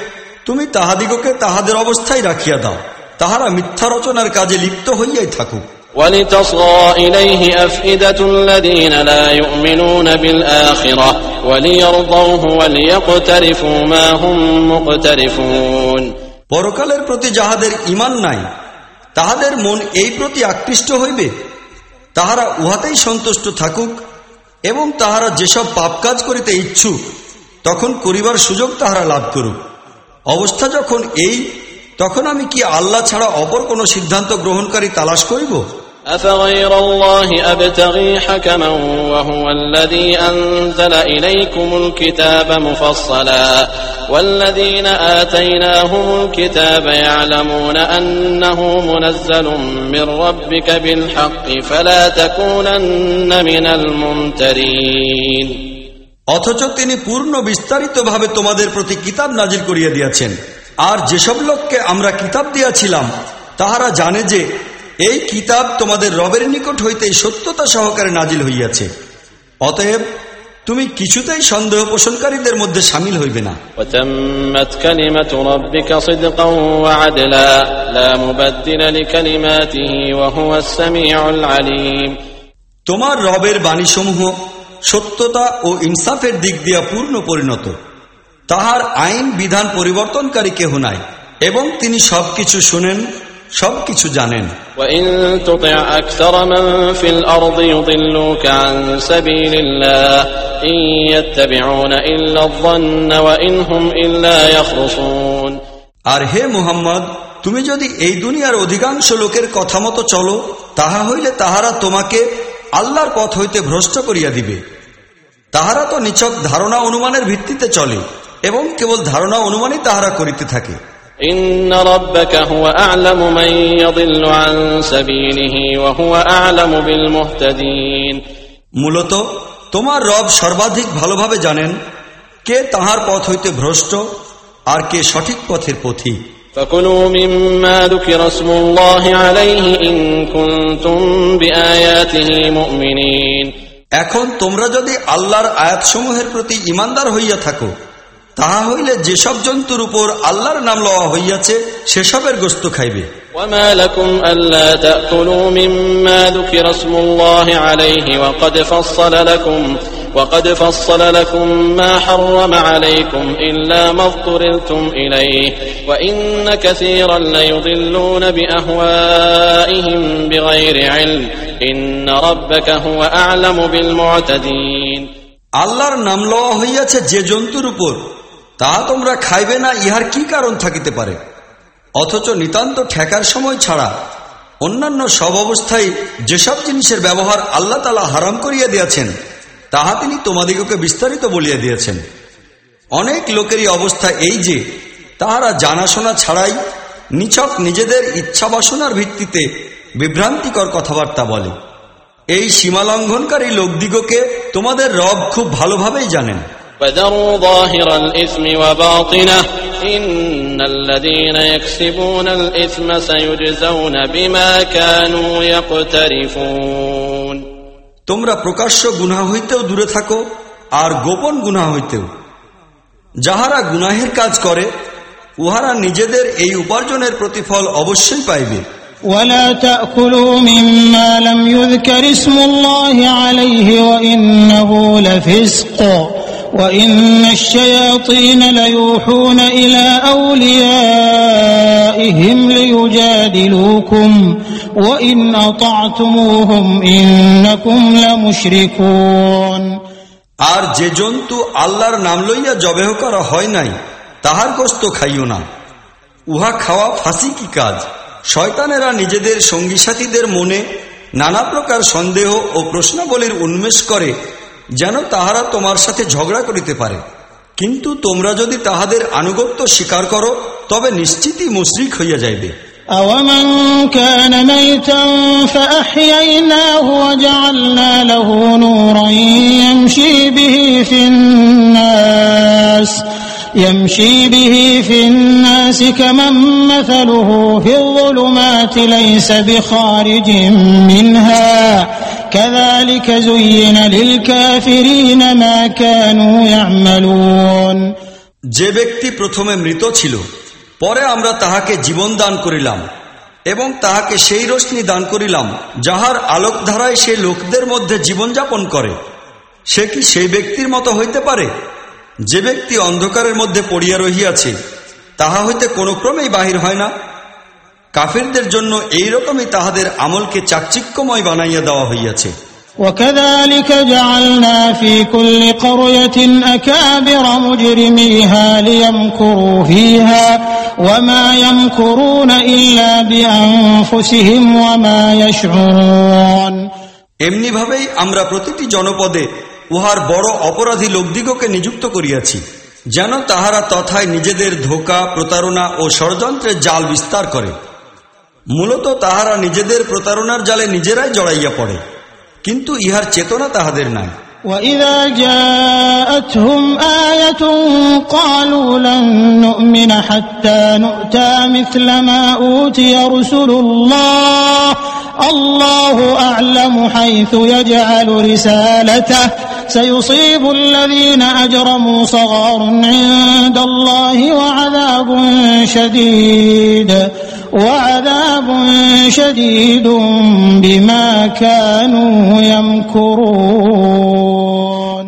তুমি তাহাদিগকে তাহাদের অবস্থায় রাখিয়া দাও তাহারা মিথ্যা রচনার কাজে লিপ্ত হইয়াই থাকুক ولتصغى إليه أفئدة الذين لا يؤمنون بالآخرة وليرضوه وليقترفوا ما هم مقترفون পরকালের প্রতি যাহাদের ইমান নাই, তাহাদের মন এই প্রতি আকৃষ্ট হইবে? তাহারা উহাতেই সন্তুষ্ট থাকুক এবং তাহারা যেসব পাপ কাজ করিতে ইচ্ছুক, তখন করিবার সুযোগ তাহারা লাভ করুক। অবস্থা যখন এই, তখন আমি কি আল্লাহ ছাড়া অপর কোনো সিদ্ধান্ত গ্রহণকারী তালাশ করিব? أفغير الله أبتغي حكما وهو الذي أنزل إليكم الكتاب مفصلا والذين آتيناهم الكتاب يعلمون أنه منزل من ربك بالحق فلا تكونن من الممترين অথচ তিনি পূর্ণ বিস্তারিতভাবে তোমাদের প্রতি কিতাব নাজিল করিয়া দিয়াছেন আর যেসব লোককে আমরা কিতাব দিয়াছিলাম তাহারা জানে যে এই কিতাব তোমাদের রবের নিকট হইতে সত্যতা সহকারে নাজিল হইয়াছে। অতএব তুমি কিছুতেই সন্দেহ পোষণকারীদের মধ্যে সামিল হইবে না। তোমার রবের বাণীসমূহ সত্যতা ও ইনসাফের দিক দিয়া পূর্ণ পরিণত। তাহার আইন বিধান পরিবর্তনকারী কেহ নাই এবং তিনি সবকিছু শুনেন সবকিছু জানেন। আর হে মুহাম্মদ তুমি যদি এই দুনিয়ার অধিকাংশ লোকের কথা মতো চলো তাহা হইলে তাহারা তোমাকে আল্লাহর পথ হইতে ভ্রষ্ট করিয়া দিবে। তাহারা তো নিছক ধারণা অনুমানের ভিত্তিতে চলে এবং কেবল ধারণা অনুমানই তাহারা করিতে থাকে। إن ربك هو أعلم من يضل عن سبيله وهو أعلم بالمهتدين মূলত তোমার রব সর্বাধিক ভালোভাবে জানেন কে তাহার পথ হইতে ভ্রষ্ট আর কে সঠিক পথের পথিক فكلوا مما ذكر اسم الله عليه إن كنتم بآياته مؤمنين এখন তোমরা যদি আল্লাহর আয়াতসমূহের প্রতি ইমানদার হইয়া থাকো তাহা হইলে যেসব জন্তুর উপর আল্লাহর নাম লওয়া হইয়াছে সেসবের গোস্ত খাইবে وما لكم ألا تأكلوا مما ذكر اسم الله عليه وقد فصل لكم وقد فصل لكم ما حرم عليكم إلا ما اضطررتم إليه وإن كثيرا ليضلون بأهوائهم بغير علم إن ربك هو أعلم بالمعتدين আল্লাহর নাম লওয়া হইয়াছে যে জন্তুর উপর তাহা তোমরা খাইবে না, ইহার কি কারণ থাকিতে পারে? অথচ নিতান্ত ঠেকার সময় ছাড়া অন্যান্য সব অবস্থায় যেসব জিনিসের ব্যবহার আল্লাহ তালা হারাম করিয়া দিয়াছেন, তাহা তিনি তোমাদিগকে বিস্তারিত বলিয়া দিয়েছেন। অনেক লোকেরই অবস্থা এই যে, তাহারা জানাশোনা ছাড়াই নিছক নিজেদের ইচ্ছা বাসনার ভিত্তিতে বিভ্রান্তিকর কথাবার্তা বলে। এই সীমালঙ্ঘনকারী লোকদিগকে তোমাদের রব খুব ভালোভাবেই জানেন। وذروا ظاهر الإثم وباطنه إن الذين يكسبون الإثم سيجزون بما كانوا يقترفون তোমরা প্রকাশ্য গুনাহ হইতেও দূরে থাকো আর গোপন গুনাহ হইতেও যাহারা গুনাহের কাজ করে উহারা নিজেদের এই উপার্জনের প্রতিফল অবশ্যই পাইবে ولا تأكلوا مما لم يذكر اسم الله عليه وإنه لفسق وإن الشياطين ليوحون إلى أوليائهم ليجادلوكم وإن أطعتموهم إنكم لمشركون আর যে জন্তু আল্লাহর নাম লইয়া জবেহ করা হয় নাই তাহার গোস্ত খাইও না উহা খাওয়া ফাঁসি কি কাজ শয়তানেরা নিজেদের সঙ্গী সাথীদের মনে নানা প্রকার সন্দেহ ও প্রশ্নাবলীর উন্মেষ করে যেন তাহারা তোমার সাথে ঝগড়া করিতে পারে কিন্তু তোমরা যদি তাহাদের আনুগত্য স্বীকার করো তবে নিশ্চিতই মুশরিক হইয়া যাইবে أومن كان ميتا فأحييناه وجعلنا له نورا يمشي به في الناس يمشي به في الناس كمن مثله في الظلمات ليس بخارج منها كذلك زين للكافرين ما كانوا يعملون যে ব্যক্তি প্রথমে মৃত ছিল পরে আমরা তাহাকে জীবন দান করিলাম এবং তাহাকে সেই রশ্মি দান করিলাম যাহার আলোকধারায় সে লোকদের মধ্যে জীবনযাপন করে সে কি সেই ব্যক্তির মতো হইতে পারে যে ব্যক্তি অন্ধকারের মধ্যে পড়িয়া রহিয়াছে তাহা হইতে কোনো ক্রমেই বাহির হয় না কাফিরদের জন্য এই রকমই তাহাদের আমলকে চাকচিক্যময় বানাইয়া দেওয়া হইয়াছে وكذلك جعلنا في كل قرية أكابر مجرميها ليمكروا فيها وما يمكرون إلا بأنفسهم وما يشعرون এমনিভাবেই আমরা প্রতিটি জনপদে উহার বড় অপরাধী লোকদিগকে নিযুক্ত করিয়াছি যেন তাহারা তথায় নিজেদের ধোকা প্রতারণা ও ষড়যন্ত্রের জাল বিস্তার করে মূলত তাহারা নিজেদের প্রতারণার জালে নিজেরাই জড়াইয়া পড়ে কিন্তু ইহার চেতনা তাহাদের নাই وإذا جاءتهم آية قالوا لن نؤمن حتى نؤتى مثل ما أوتي رسل الله الله أعلم حيث يجعل رسالته سيصيب الذين أجرموا صغار عند الله وعذاب شديد وعذاب شديد بما كانوا يمكرون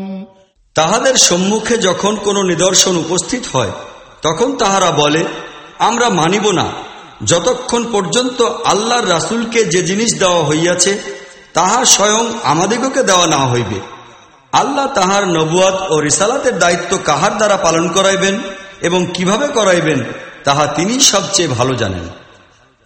তাহাদের সম্মুখে যখন কোনো নিদর্শন উপস্থিত হয় তখন তাহারা বলে আমরা মানিব না যতক্ষণ পর্যন্ত আল্লাহর রাসুলকে যে জিনিস দেওয়া হইয়াছে তাহা স্বয়ং আমাদিগকে দেওয়া না হইবে আল্লাহ তাহার নবুয়াত ও রিসালাতের দায়িত্ব কাহার দ্বারা পালন করাইবেন এবং কিভাবে করাইবেন তাহা তিনি সবচেয়ে ভালো জানেন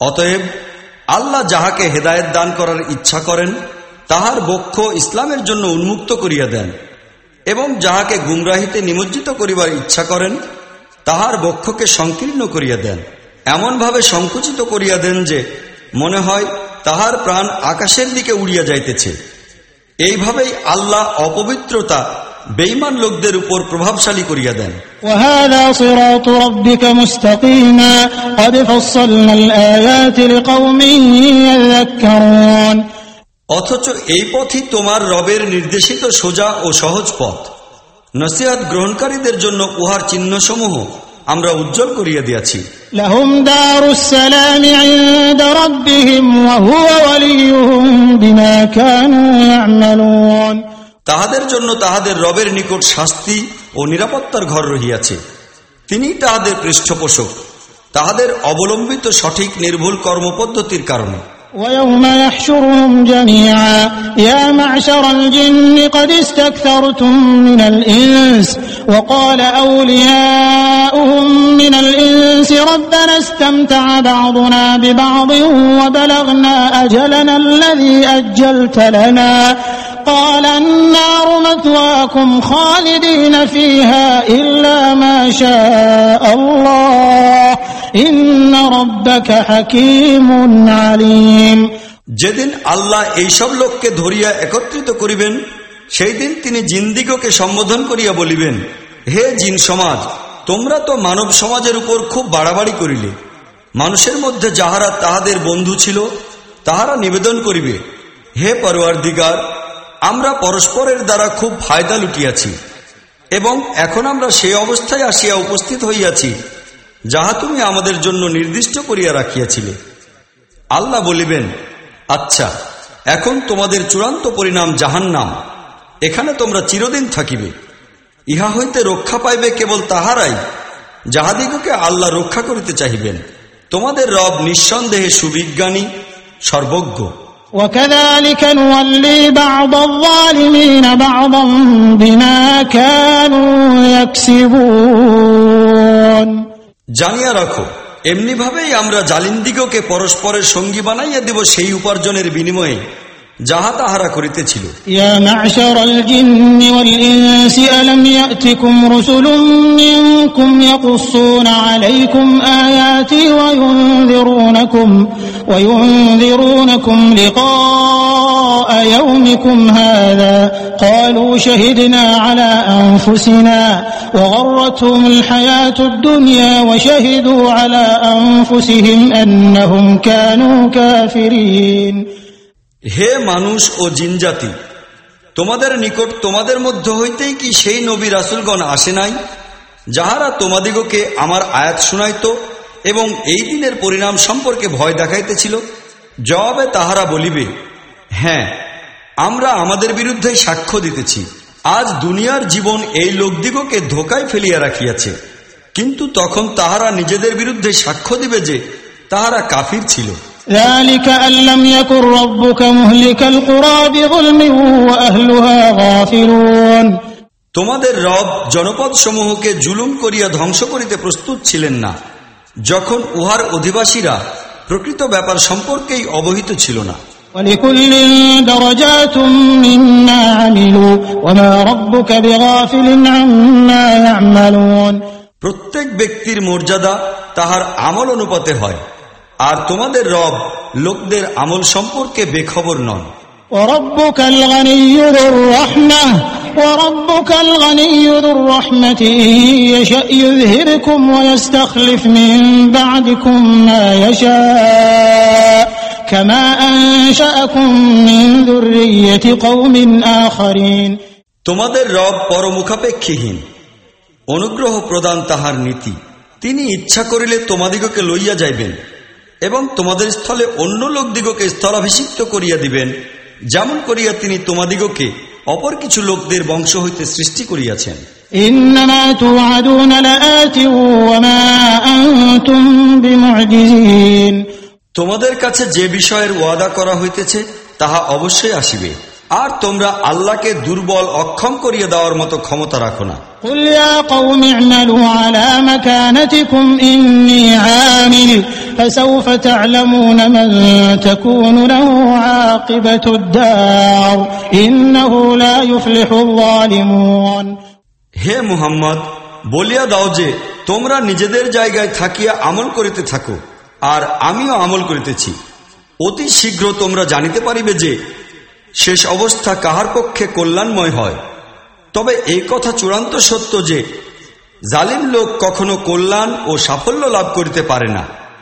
অতএব আল্লাহ যাহাকে হেদায়ত দান করার ইচ্ছা করেন, তাহার বক্ষ ইসলামের জন্য উন্মুক্ত করিয়া দেন এবং যাহাকে গুমরাহিতে নিমজ্জিত করিবার ইচ্ছা করেন, তাহার বক্ষকে সংকীর্ণ করিয়া দেন। এমনভাবে সংকুচিত করিয়া দেন যে মনে হয় তাহার প্রাণ আকাশের দিকে উড়িয়া যাইতেছে। এইভাবেই আল্লাহ অপবিত্রতা বেঈমান লোকদের উপর প্রভাবশালী করিয়া দেন। অথচ এই পথই তোমার রবের নির্দেশিত সোজা ও সহজ পথ। নসিহাত গ্রহণকারীদের জন্য উহার চিহ্নসমূহ আমরা উজ্জ্বল করিয়া দিয়াছি। লাহুম دار السلام عند ربهم وهو وليهم بما كانوا يعملون তাহাদের জন্য তাহাদের রবের নিকট শাস্তি ও নিরাপত্তার ঘর রহিয়াছে তিনি তাহাদের পৃষ্ঠপোষক তাহাদের অবলম্বিত সঠিক নির্ভুল কর্মপদ্ধতির কারণে ويوم يحشرهم جميعا يا معشر الجن قد استكثرتم من الإنس وقال أولياؤهم من الإنس ربنا استمتع بعضنا ببعض وبلغنا أجلنا الذي أجلت لنا قال النار مثواكم خالدين فيها إلا ما شاء الله إن ربك حكيم عليم যেদিন আল্লাহ এইসব লোককে ধরিয়া একত্রিত করিবেন সেই দিন তিনি জিন্দিগকে সম্বোধন করিয়া বলিবেন হে জিন সমাজ তোমরা তো মানব সমাজের উপর খুব বাড়াবাড়ি করিলে মানুষের মধ্যে যাহারা তাহাদের বন্ধু ছিল তাহারা নিবেদন করিবে হে পরোয়ার দিগার আমরা পরস্পরের দ্বারা খুব ফায়দা লুটিয়াছি, এবং এখন আমরা সেই অবস্থায় আসিয়া উপস্থিত হইয়াছি, যাহা তুমি আমাদের জন্য নির্দিষ্ট করিয়া রাখিয়াছিলে। আল্লাহ বলিবেন আচ্ছা এখন তোমাদের চূড়ান্ত পরিণাম জাহান্নাম, এখানে তোমরা চিরদিন থাকিবে। ইহা হইতে রক্ষা পাইবে কেবল তাহারাই, যাহাদিগকে আল্লাহ রক্ষা করিতে চাহিবেন। তোমাদের রব নিঃসন্দেহে সুবিজ্ঞানী, সর্বজ্ঞ। وكذلك نولي بعض الظالمين بعضا بما كانوا يكسبون জানিয়া রাখো এমনিভাবেই আমরা জালিন্দিগকে পরস্পরের সঙ্গী বানাইয়া দেব সেই উপার্জনের বিনিময়ে যাহা তাহারা করিতেছিল يا معشر الجن والإنس ألم يأتكم رسل منكم يقصون عليكم آياتي وينذرونكم وينذرونكم لقاء يومكم هذا قالوا شهدنا على أنفسنا وغرتهم الحياة الدنيا وشهدوا على أنفسهم أنهم كانوا كافرين হে মানুষ ও জিনজাতি, তোমাদের নিকট তোমাদের মধ্য হইতেই কি সেই নবী রাসুলগণ আসে নাই, যাহারা তোমাদিগকে আমার আয়াত শুনাইত এবং এই দিনের পরিণাম সম্পর্কে ভয় দেখাইতেছিল? জবাবে তাহারা বলিবে হ্যাঁ আমরা আমাদের বিরুদ্ধে সাক্ষ্য দিতেছি। আজ দুনিয়ার জীবন এই লোকদিগকে ধোকায় ফেলিয়া রাখিয়াছে। কিন্তু তখন তাহারা নিজেদের বিরুদ্ধে সাক্ষ্য দিবে যে তাহারা কাফির ছিল। ذلك أن لم يكن ربك مهلك القرى بظلم وأهلها غافلون তোমাদের রব জনপদ সমূহকে জুলুম করিয়া ধ্বংস করিতে প্রস্তুত ছিলেন না যখন উহার অধিবাসীরা প্রকৃত ব্যাপার সম্পর্কেই অবহিত ছিল না ولكل درجات مما عملوا وما ربك بغافل عما يعملون প্রত্যেক ব্যক্তির মর্যাদা তাহার আমল অনুপাতে হয় আর তোমাদের রব লোকদের আমল সম্পর্কে বেখবর নন وربك الغني ذو الرحمة وربك الغني ذو الرحمة إن يشأ يذهبكم ويستخلف من بعدكم ما يشاء كما أنشأكم من ذرية قوم آخرين তোমাদের রব পরমুখাপেক্ষীহীন অনুগ্রহ প্রদান তাহার নীতি তিনি ইচ্ছা করিলে তোমাদিগকে লইয়া যাইবেন এবং তোমাদের স্থলে অন্য লোকদিগকে স্থলাভিষিক্ত করিয়া দিবেন যেমন করিয়া তিনি তোমাদিগকে অপর কিছু লোকদের বংশ হইতে সৃষ্টি করিয়াছেন। তোমাদের কাছে যে বিষয়ের ওয়াদা করা হইতেছে তাহা অবশ্যই আসিবে। আর তোমরা আল্লাহকে দুর্বল অক্ষম করিয়ে দেওয়ার মতো ক্ষমতা রাখো না। হে মুহাম্মদ বলিয়া দাও যে তোমরা নিজেদের জায়গায় থাকিয়া আমল করিতে থাকো আর আমিও আমল করিতেছি। অতি শীঘ্র তোমরা জানিতে পারিবে যে শেষ অবস্থা কাহার পক্ষে কল্যাণময় হয়? তবে এই কথা চূড়ান্ত সত্য যে, জালিম লোক কখনো কল্যাণ ও সাফল্য লাভ করিতে পারে না।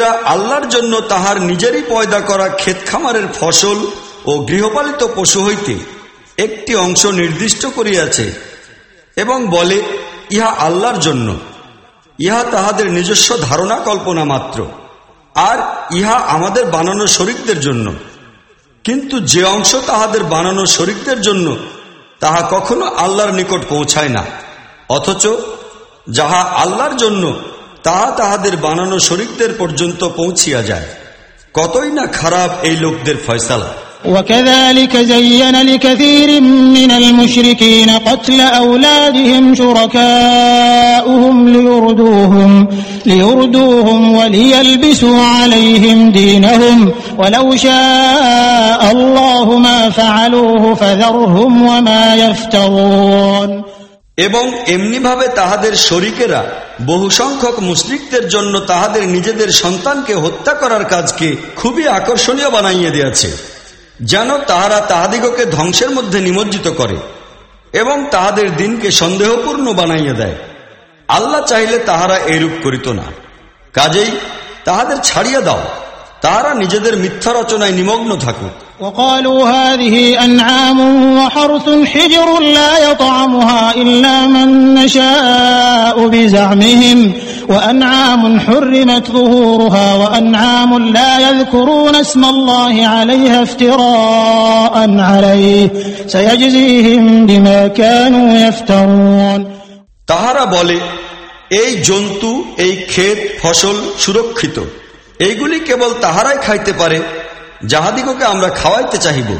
লোকেরা আল্লাহর জন্য তাহার নিজেরই পয়দা করা ক্ষেত খামারের ফসল ও গৃহপালিত পশু হইতে একটি অংশ নির্দিষ্ট করিয়াছে এবং বলে, ইহা আল্লাহর জন্য। ইহা তাহাদের নিজস্ব ধারণা কল্পনা মাত্র। আর ইহা আমাদের বানানো শরিকদের জন্য। কিন্তু যে অংশ তাহাদের বানানো শরিকদের জন্য, তাহা কখনো আল্লাহর নিকট পৌঁছায় না। অথচ যাহা আল্লাহর জন্য তাহা তাহাদের বানানো শরিকদের পর্যন্ত পৌঁছিয়া যায় কতই না খারাপ এই লোকদের ফয়সালা وكذلك زين لكثير من المشركين قتل أولادهم شركاؤهم ليردوهم, ليردوهم وليلبسوا عليهم دينهم ولو شاء الله ما فعلوه فذرهم وما يفترون এবং এমনিভাবে তাহাদের শরিকেরা বহু সংখ্যক মুসলিকদের জন্য তাহাদের নিজেদের সন্তানকে হত্যা করার কাজকে খুবই আকর্ষণীয় বানাইয়া দিয়াছে। যেন তাহারা তাহাদিগকে ধ্বংসের মধ্যে নিমজ্জিত করে এবং তাহাদের দিনকে সন্দেহপূর্ণ বানাইয়া দেয়। আল্লাহ চাইলে তাহারা এরূপ করিত না। কাজেই তাহাদের ছাড়িয়া দাও। তাহারা নিজেদের মিথ্যা রচনায় নিমগ্ন থাকুক وقالوا هذه أنعام وحرث حجر لا يطعمها إلا من نشاء بزعمهم وأنعام حرمت ظهورها وأنعام لا يذكرون اسم الله عليها افتراء عليه سيجزيهم بما كانوا يفترون তাহারা বলে এই জন্তু এই ক্ষেত ফসল সুরক্ষিত এইগুলি কেবল তাহারাই খাইতে পারে, যাহাদিগকে আমরা খাওয়াইতে চাহিব।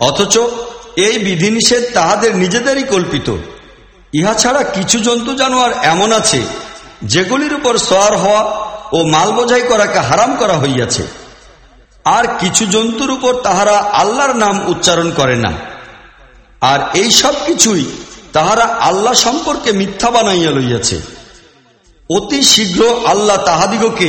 অথচ এই বিধিনিষেধ তাহাদের নিজেদেরই কল্পিত। ইহা ছাড়া কিছু জন্তু জানোয়ার এমন আছে, যেগুলির উপর সোয়ার হওয়া ও মাল বোঝাই করাকে হারাম করা হইয়াছে। আর কিছু জন্তুর উপর তাহারা আল্লাহর নাম উচ্চারণ করে না। আর এই সব কিছুই তাহারা আল্লাহ সম্পর্কে মিথ্যা বানাইয়া লইয়াছে। অতি শীঘ্র আল্লাহ তাহাদিগকে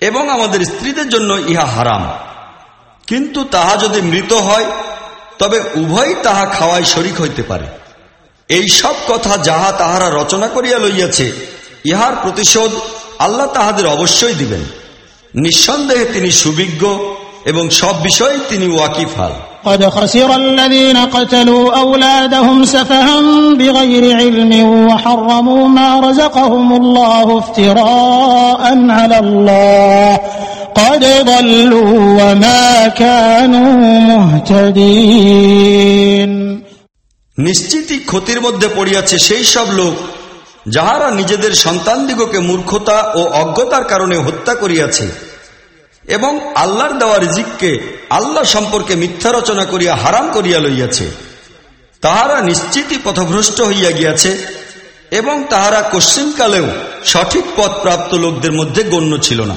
এবং আমাদের স্ত্রীদের জন্য ইহা হারাম। কিন্তু তাহা যদি মৃত হয়, তবে উভয় তাহা খাওয়ায় শরিক হইতে পারে। এই সব কথা যাহা তাহারা রচনা করিয়া লইয়াছে, ইহার প্রতিশোধ আল্লাহ তাহাদের অবশ্যই দিবেন। নিঃসন্দেহে তিনি সুবিজ্ঞ এবং সব বিষয়ে তিনি ওয়াকিফাল قد خسر الذين قتلوا أولادهم سفها بغير علم وحرموا ما رزقهم الله افتراء على الله قد ضلوا وما كانوا مهتدين নিশ্চিতই ক্ষতির মধ্যে পড়িয়াছে সেই সব লোক যাহারা নিজেদের সন্তানদিগকে মূর্খতা ও অজ্ঞতার কারণে হত্যা করিয়াছে এবং আল্লাহর দেওয়া রিজিককে আল্লাহ সম্পর্কে মিথ্যা রচনা করিয়া হারাম করিয়া লইয়াছে। তাহারা নিশ্চিতই পথভ্রষ্ট হইয়া গিয়াছে এবং তাহারা কশ্চিনকালেও সঠিক পথ প্রাপ্ত লোকদের মধ্যে গণ্য ছিল না।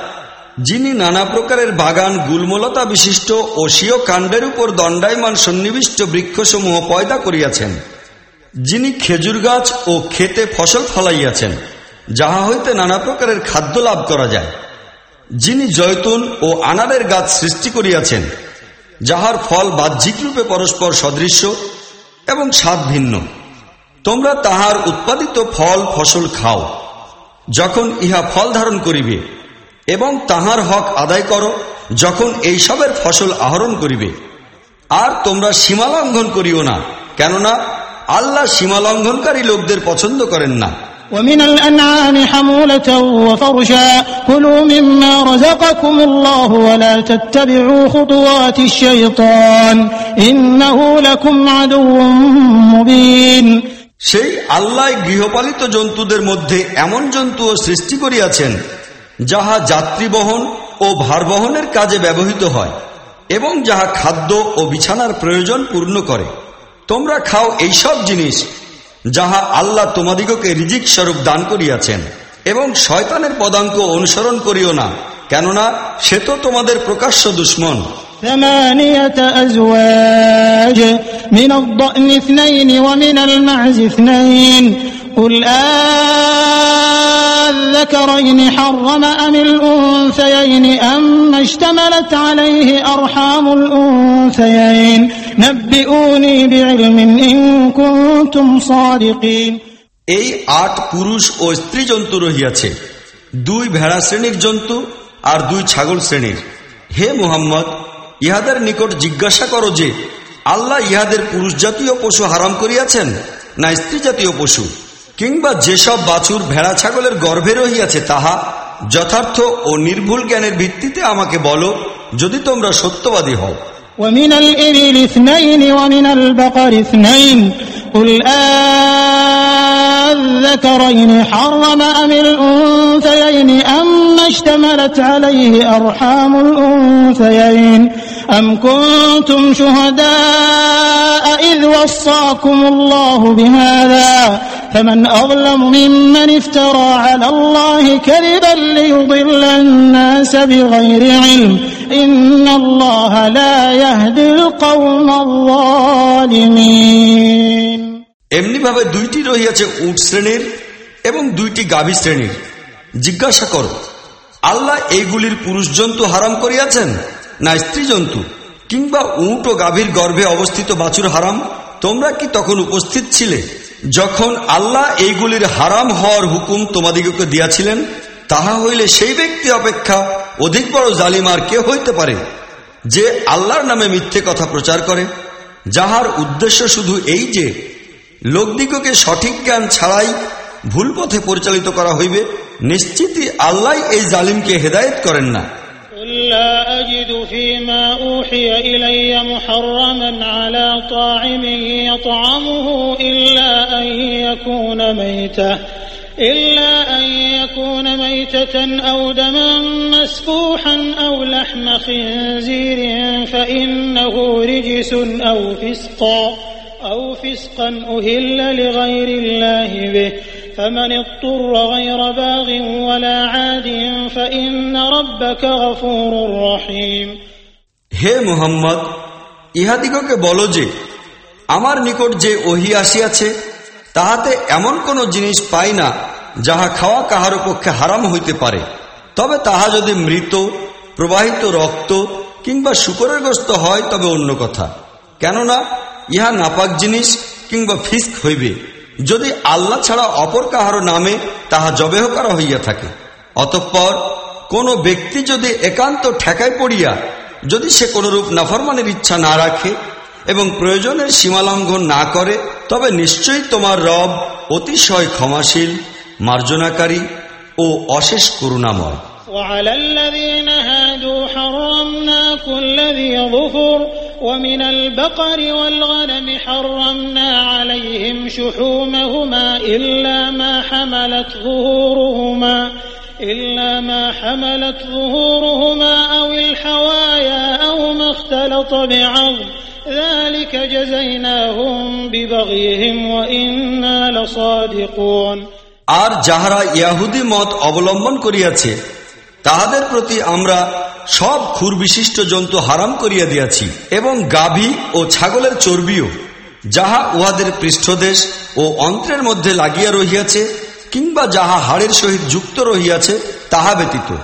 যিনি নানা প্রকারের বাগান, গুলমলতা বিশিষ্ট ও স্বীয় কাণ্ডের উপর দণ্ডায়মান সন্নিবিষ্ট বৃক্ষসমূহ পয়দা করিয়াছেন, যিনি খেজুর গাছ ও খেতে ফসল ফলাইয়াছেন, যাহা হইতে নানা প্রকারের খাদ্য লাভ করা যায়। যিনি জয়তুন ও আনারের গাছ সৃষ্টি করিয়াছেন, যাহার ফল বাহ্যিক রূপে পরস্পর সদৃশ্য এবং স্বাদ ভিন্ন। তোমরা তাহার উৎপাদিত ফল, ফসল খাও, যখন ইহা ফল ধারণ করিবে। এবং তাহার হক আদায় করো যখন এইসবের ফসল আহরণ করিবে আর তোমরা সীমা লঙ্ঘন করিও না কেননা আল্লাহ সীমা লঙ্ঘনকারী লোকদের পছন্দ করেন না ومن الأنعام حمولة وفرشا كلوا مما رزقكم الله ولا تتبعوا خطوات الشيطان إنه لكم عدو مبين সেই আল্লাহ গৃহপালিত জন্তুদের মধ্যে এমন জন্তুও সৃষ্টি করিয়াছেন যাহা যাত্রী বহন ও ভার বহনের কাজে ব্যবহৃত হয় এবং যাহা খাদ্য ও বিছানার প্রয়োজন পূর্ণ করে তোমরা খাও এইসব জিনিস যাহা আল্লাহ তোমাদিগকে রিজিক স্বরূপ দান করিয়াছেন এবং শয়তানের পদাঙ্ক অনুসরণ করিও না কেননা সে তো তোমাদের প্রকাশ্য দুশ্মন ثمانية أزواج من الضأن اثنين ومن المعز اثنين قل آذكرين حرم أم الأنثيين أم اشتملت عليه أرحام الأنثيين نبئوني بعلم إن كنتم صادقين এই আট পুরুষ ও স্ত্রী জন্তু রহিয়াছে দুই ভেড়া শ্রেণীর জন্তু আর দুই ছাগল শ্রেণীর হে মুহাম্মদ ইহাদের নিকট জিজ্ঞাসা করো যে আল্লাহ ইহাদের পুরুষ জাতীয় পশু হারাম করিয়াছেন না স্ত্রী জাতীয় পশু কিংবা যেসব বাছুর ভেড়া ছাগলের গর্ভে রহিয়াছে তাহা যথার্থ ও নির্ভুল জ্ঞানের ভিত্তিতে আমাকে বলো যদি তোমরা সত্যবাদী হও ومن الإبل اثنين ومن البقر اثنين قل آذكرين حرم أم الأنثيين أم اشتملت عليه أرحام الأنثيين أم كنتم شهداء إذ وصاكم الله بهذا فمن أظلم ممن افترى على الله كذبا ليضل الناس بغير علم إن الله لا يهدي القوم الظالمين এমনিভাবে দুইটি রহিয়াছে উট শ্রেণীর এবং দুইটি গাভী শ্রেণীর জিজ্ঞাসা করো আল্লাহ এইগুলির পুরুষ জন্তু হারাম করিয়াছেন না স্ত্রী জন্তু কিংবা উট ও গাভীর গর্ভে অবস্থিত বাছুর হারাম তোমরা কি তখন উপস্থিত ছিলে? যখন আল্লাহ এইগুলির হারাম হওয়ার হুকুম তোমাদিগকে দিয়াছিলেন, তাহা হইলে সেই ব্যক্তি অপেক্ষা অধিক বড় জালিমার কে হইতে পারে যে আল্লাহর নামে মিথ্যে কথা প্রচার করে? যাহার উদ্দেশ্য শুধু এই যে, লোকদিগকে সঠিক জ্ঞান ছাড়াই ভুল পথে পরিচালিত করা হইবে, নিশ্চিতই আল্লাহ এই জালিমকে হেদায়েত করেন না। لا أجد فيما أوحي إلي محرما على طاعم يطعمه إلا أن يكون ميتة إلا أن يكون ميتة أو دما مسفوحا أو لحم خنزير فإنه رجس أو فسقا أو فسقا أهل لغير الله به. فمن اضطر غير باغ ولا عاد فإن ربك غفور رحيم হে মুহাম্মদ ইহাদিগকে বলো যে আমার নিকট যে ওহি আসিয়াছে তাহাতে এমন কোন জিনিস পাই না যাহা খাওয়া কাহার পক্ষে হারাম হইতে পারে তবে তাহা যদি মৃত প্রবাহিত রক্ত কিংবা শুকরের গ্রস্ত হয় তবে অন্য কথা কেননা ইহা নাপাক জিনিস কিংবা ফিস্ক হইবে যদি আল্লাহ ছাড়া অপর কাহারো নামে তাহা জবেহ করা হইয়া থাকে অতঃপর কোন ব্যক্তি যদি একান্ত ঠেকায় পড়িয়া যদি সে কোনরূপ নাফরমানের ইচ্ছা না রাখে এবং প্রয়োজনের সীমালঙ্ঘন না করে তবে নিশ্চয়ই তোমার রব অতিশয় ক্ষমাশীল মার্জনাকারী ও অশেষ করুণাময় وعلى الذين هادوا حرمنا كل ذي ظفر ومن البقر والغنم حرمنا عليهم شحومهما إلا ما حملت ظهورهما إلا ما حملت ظهورهما أو الحوايا أو ما اختلط بعظم ذلك جزيناهم ببغيهم وإنا لصادقون আর যাহারা ইয়াহুদি মত অবলম্বন করিয়াছে তাহাদের প্রতি আমরা সব খুর বিশিষ্ট জন্তু হারাম করিয়া দিয়াছি, এবং গাভী ও ছাগলের চর্বিও, যাহা উহাদের পৃষ্ঠদেশ ও অন্ত্রের মধ্যে লাগিয়া রহিয়াছে, কিংবা যাহা হাড়ের সহিত যুক্ত রহিয়াছে, তাহা ব্যতীত।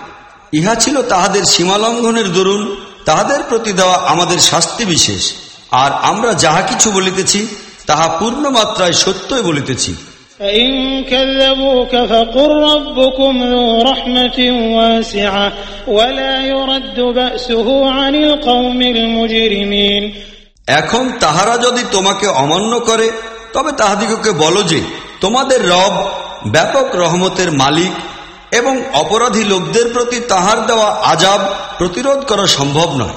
ইহা ছিল তাহাদের সীমালঙ্ঘনের দরুন, তাহাদের প্রতি দেওয়া আমাদের শাস্তি বিশেষ। আর আমরা যাহা কিছু বলিতেছি, তাহা পূর্ণ মাত্রায় সত্যই বলিতেছি। فإن كذبوك فقل ربكم ذو رحمة واسعة ولا يرد بأسه عن القوم المجرمين এখন তাহারা যদি তোমাকে অমান্য করে তবে তাহাদিগকে বলো যে তোমাদের রব ব্যাপক রহমতের মালিক এবং অপরাধী লোকদের প্রতি তাহার দেওয়া আজাব প্রতিরোধ করা সম্ভব নয়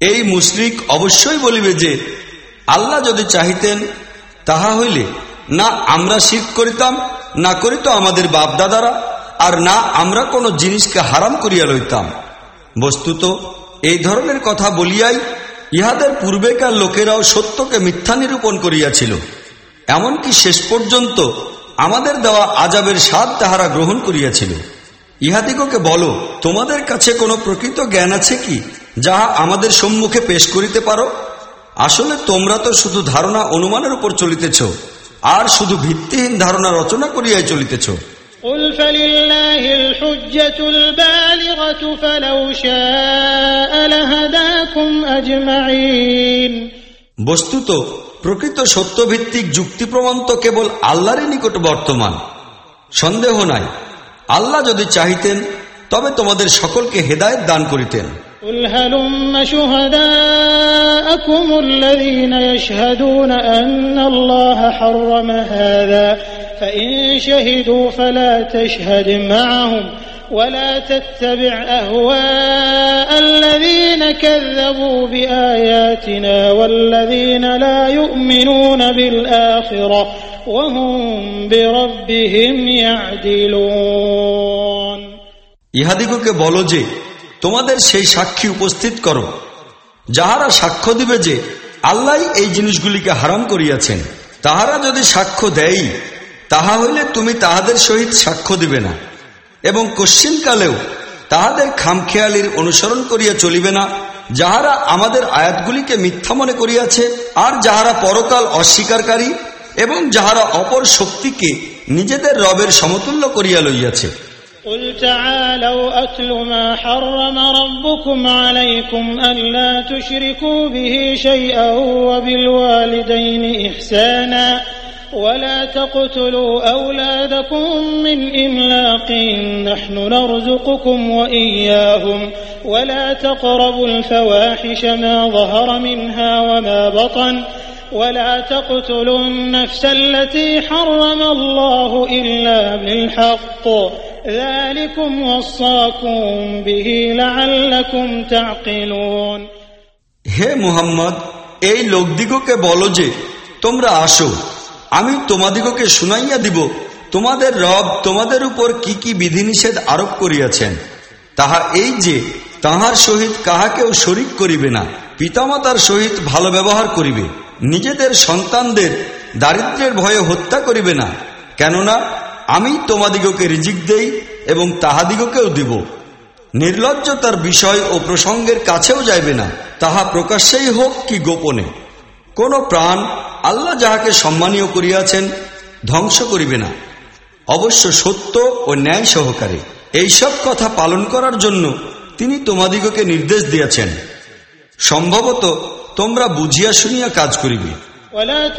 এই মুশরিক অবশ্যই বলিবে যে, আল্লাহ যদি চাহিতেন, তাহা হইলে না আমরা শিখ করিতাম, না করিত আমাদের বাপদাদারা, আর না আমরা কোনো জিনিসকে হারাম করিয়া লইতাম। বস্তুত এই ধরনের কথা বলিয়াই ইহাদের পূর্বেকার লোকেরাও সত্যকে মিথ্যা নিরূপণ করিয়াছিল। এমনকি শেষ পর্যন্ত আমাদের দেওয়া আজাবের স্বাদ তাহারা গ্রহণ করিয়াছিল ইহাদিগকে বলো তোমাদের কাছে কোনো প্রকৃত জ্ঞান আছে কি যাহা আমাদের সম্মুখে পেশ করিতে পারো আসলে তোমরা তো শুধু ধারণা অনুমানের উপর চলিতেছ আর শুধু ভিত্তিহীন ধারণা রচনা করিয়াই চলিতেছ قل فلله الحجة البالغة فلو شاء لهداكم أجمعين বস্তুত প্রকৃত সত্যভিত্তিক যুক্তি প্রমাণ তো কেবল আল্লাহরই নিকট বর্তমান সন্দেহ নাই আল্লাহ যদি চাহিতেন তবে তোমাদের সকলকে হেদায়ত দান করিতেন قل هلم شهداءكم الذين يشهدون أن الله حرم هذا فإن شهدوا فلا تشهد معهم ولا تتبع أهواء الذين كذبوا بآياتنا والذين لا يؤمنون بالآخرة وهم بربهم يعدلون ইহাদিগকে বলো যে তোমাদের সেই সাক্ষী উপস্থিত করো যাহারা সাক্ষ্য দিবে যে আল্লাহ এই জিনিসগুলিকে হারাম করিয়াছেন তাহারা যদি সাক্ষ্য দেয় তাহা হইলে তুমি তাহাদের সহিত সাক্ষ্য দিবে না এবং কশ্চিনকালেও তাহাদের খামখেয়ালির অনুসরণ করিয়া চলিবে না যাহারা আমাদের আয়াতগুলিকে মিথ্যা মনে করিয়াছে আর যাহারা পরকাল অস্বীকারী এবং যাহারা অপর শক্তিকে নিজেদের রবের সমতুল্য করিয়া লইয়াছে قل تعالوا أتل ما حرم ربكم عليكم ألا تشركوا به شيئا وبالوالدين إحسانا ولا تقتلوا أولادكم من إملاق نحن نرزقكم وإياهم ولا تقربوا الفواحش ما ظهر منها وما بطن ولا تقتلوا النفس التي حرم الله إلا بالحق ذلكم وصاكم به لعلكم تعقلون হে মুহাম্মদ এই লোকদিগকে বলো যে তোমরা আসো আমি তোমাদিগকে শুনাইয়া দিব, তোমাদের রব তোমাদের উপর কি কি বিধিনিষেধ আরোপ করিয়াছেন। তাহা এই যে, তাহার সহিত কাহাকেও শরিক করিবে না, পিতামাতার সহিত ভালো ব্যবহার করিবে, নিজেদের সন্তানদের দারিদ্রের ভয়ে হত্যা করিবে না, কেননা আমি তোমাদিগকে রিজিক দেই এবং তাহাদিগকেও দিব। নির্লজ্জতার বিষয় ও প্রসঙ্গের কাছেও যাইবে না, তাহা প্রকাশ্যেই হোক কি গোপনে। কোন প্রাণ আল্লাহ যাহাকে সম্মানীয় করিয়াছেন ধ্বংস করিবে না। অবশ্য সত্য ও ন্যায় সহকারে এইসব কথা পালন করার জন্য তিনি তোমাদিগকে নির্দেশ দিয়েছেন। সম্ভবত তোমরা বুঝিয়া শুনিয়া কাজ করিবে। ইল্লা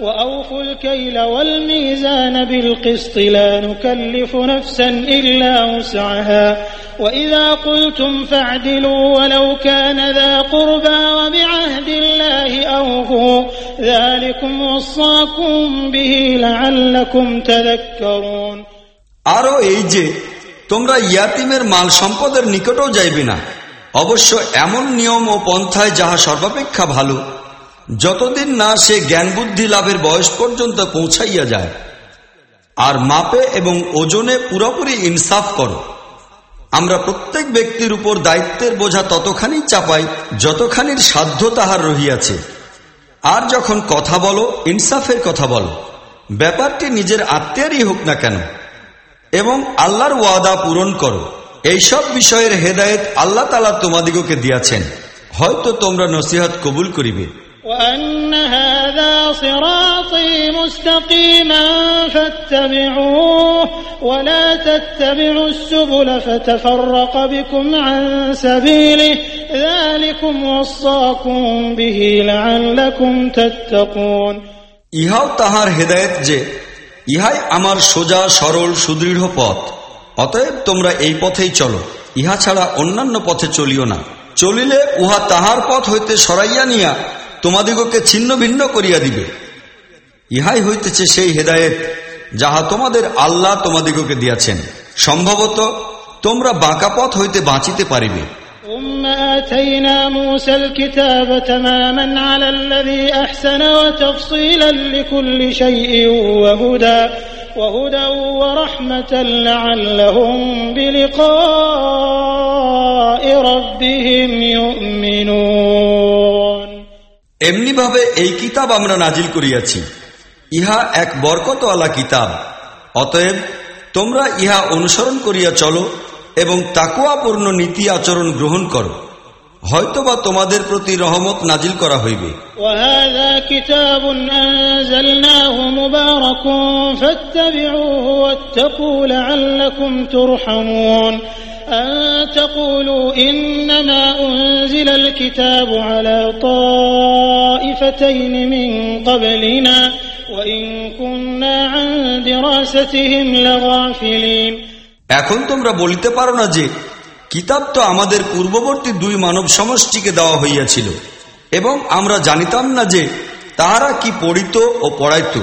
تقربوا مال اليتيم إلا بالتي هي أحسن حتى يبلغ أشده وأوفوا الكيل والميزان بالقسط لا نكلف نفسا إلا وسعها وإذا قلتم فاعدلوا ولو كان ذا قربى وبعهد الله أوفوا ذلكم وصاكم به لعلكم تذكرون আরও এই যে তোমরা ইয়াতিমের মাল সম্পদের নিকটও যাইবে না অবশ্য এমন নিয়ম ও পন্থায় যাহা সর্বাপেক্ষা ভালো যতদিন না সে জ্ঞান বুদ্ধি লাভের বয়স পর্যন্ত পৌঁছাইয়া যায়, আর মাপে এবং ওজনে পুরোপুরি ইনসাফ করো। আমরা প্রত্যেক ব্যক্তির উপর দায়িত্বের বোঝা ততখানি চাপাই যতখানির সাধ্য তাহার রহিয়াছে। আর যখন কথা বলো, ইনসাফের কথা বলো, ব্যাপারটি নিজের আত্মীয়ারই হোক না কেন, এবং আল্লাহর ওয়াদা পূরণ করো। এইসব বিষয়ের হেদায়েত আল্লাহ তালা তোমাদিগকে দিয়াছেন। হয়তো তোমরা নসিহাত কবুল করিবে। وأن هذا صراطي مستقيما فاتبعوه ولا تتبعوا السبل فتفرق بكم عن سبيله ذلكم وصاكم به لعلكم تتقون ইহাও তাহার হেদায়েত যে ইহাই আমার সোজা সরল সুদৃঢ় পথ অতএব তোমরা এই পথেই চলো ইহা ছাড়া অন্যান্য পথে চলিও না চলিলে উহা তাহার পথ হইতে সরাইয়া নিয়া তোমাদিগকে ছিন্ন ভিন্ন করিয়া দিবে। ইহাই হইতেছে সেই হেদায়েত যাহা তোমাদের আল্লাহ তোমাদিগকে দিয়াছেন। সম্ভবত তোমরা বাঁকা পথ হইতে বাঁচিতে পারিবে। বিলিকায় এমনিভাবে এই কিতাব আমরা নাজিল করিয়াছি। ইহা এক বরকতওয়ালা কিতাব। অতএব তোমরা ইহা অনুসরণ করিয়া চলো এবং তাকুয়াপূর্ণ নীতি আচরণ গ্রহণ করো। হয়তোবা তোমাদের প্রতি রহমত নাজিল করা হইবে। মুবারাকুম كتاب أنزلناه مبارك فاتبعوه واتقوا لعلكم ترحمون أن تقولوا إنما أنزل الكتاب على طائفتين من قبلنا وإن كنا عن دراستهم لغافلين এখন তোমরা বলিতে পারো না যে কিতাব তো আমাদের পূর্ববর্তী দুই মানব সমষ্টিকে দেওয়া হইয়াছিল এবং আমরা জানিতাম না যে তাহারা কি পড়িত ও পড়াইত أو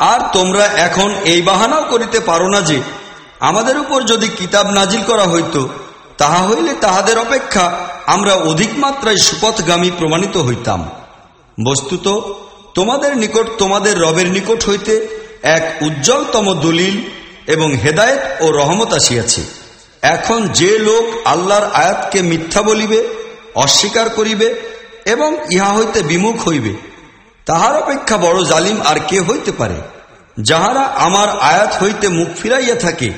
আর তোমরা এখন এই বাহানাও করিতে পারো না যে, আমাদের উপর যদি কিতাব নাজিল করা হইত, তাহা হইলে তাহাদের অপেক্ষা আমরা অধিক মাত্রায় সুপথগামী প্রমাণিত হইতাম। বস্তুত, তোমাদের নিকট তোমাদের রবের নিকট হইতে এক উজ্জ্বলতম দলিল এবং হেদায়েত ও রহমত আসিয়াছে। এখন যে লোক আল্লাহর আয়াতকে মিথ্যা বলিবে, অস্বীকার করিবে এবং ইহা হইতে বিমুখ হইবে তাহার অপেক্ষা বড় জালিম আর কে হইতে পারে? যাহারা আমার আয়াত হইতে মুখ ফিরাইয়া থাকে,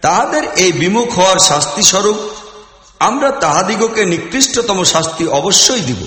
তাহাদের এই বিমুখ হওয়ার শাস্তি স্বরূপ আমরা তাহাদিগকে নিকৃষ্টতম শাস্তি অবশ্যই দিব।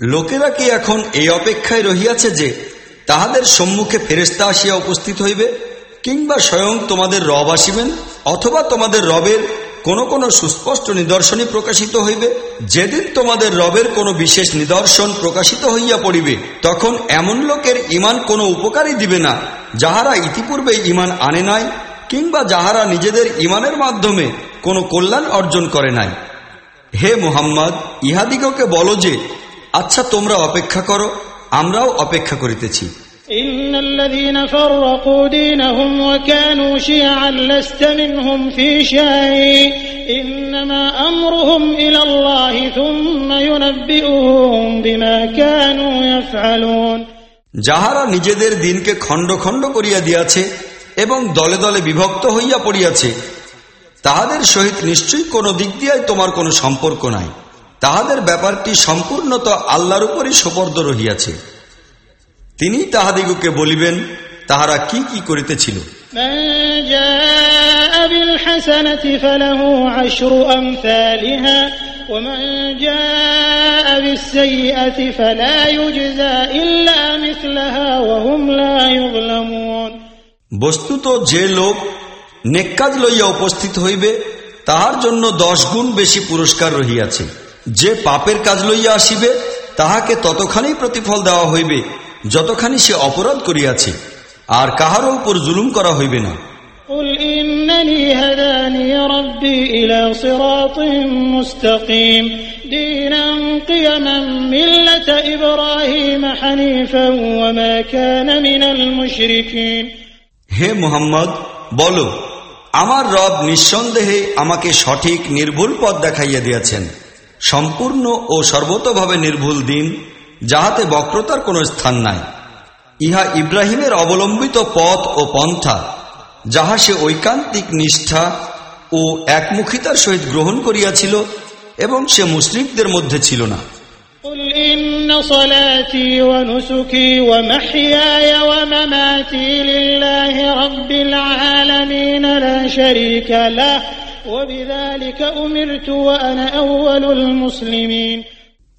লোকেরা কি এখন এই অপেক্ষায় রহিয়াছে যে তাহাদের সম্মুখে ফেরেস্তা আসিয়া উপস্থিত হইবে? কিংবা স্বয়ং তোমাদের রব আসিবেন? অথবা তোমাদের রবের কোন কোন সুস্পষ্ট নিদর্শনই প্রকাশিত হইবে? যেদিন তোমাদের রবের কোনো বিশেষ নিদর্শন প্রকাশিত হইয়া পড়িবে, তখন এমন লোকের ইমান কোনো উপকারই দিবে না, যাহারা ইতিপূর্বে ইমান আনে নাই, কিংবা যাহারা নিজেদের ইমানের মাধ্যমে কোনো কল্যাণ অর্জন করে নাই। হে মুহাম্মদ, ইহাদিগকে বলো যে আচ্ছা তোমরা অপেক্ষা করো আমরাও অপেক্ষা করিতেছি। যাহারা নিজেদের দিনকে খণ্ড খণ্ড করিয়া দিয়াছে এবং দলে দলে বিভক্ত হইয়া পড়িয়াছে তাহাদের সহিত নিশ্চয়ই কোন দিক দিয়াই তোমার কোনো সম্পর্ক নাই। তাহাদের ব্যাপারটি সম্পূর্ণত আল্লাহর উপরই সোপর্দ রহিয়াছে। তিনি তাহাদিগকে বলিবেন তাহারা কি কি করিতেছিল? বস্তুত যে লোক নেকাজ লইয়া উপস্থিত হইবে তাহার জন্য দশ গুণ বেশি পুরস্কার রহিয়াছে। যে পাপের কাজ লইয়া আসিবে তাহাকে ততখানি প্রতিফল দেওয়া হইবে যতখানি সে অপরাধ করিয়াছে আর কাহারও উপর জুলুম করা হইবে না। হে মোহাম্মদ বলো আমার রব নিঃসন্দেহে আমাকে সঠিক নির্ভুল পথ দেখাইয়া দিয়াছেন। সম্পূর্ণ ও সর্বতভাবে নির্ভুল দিন, যাহাতে বক্রতার কোনো স্থান নাই। ইহা ইব্রাহিমের অবলম্বিত পথ ও পন্থা, যাহা সে ঐকান্তিক নিষ্ঠা ও একমুখিতার সহিত গ্রহণ করিয়াছিল এবং সে মুসলিমদের মধ্যে ছিল না। قل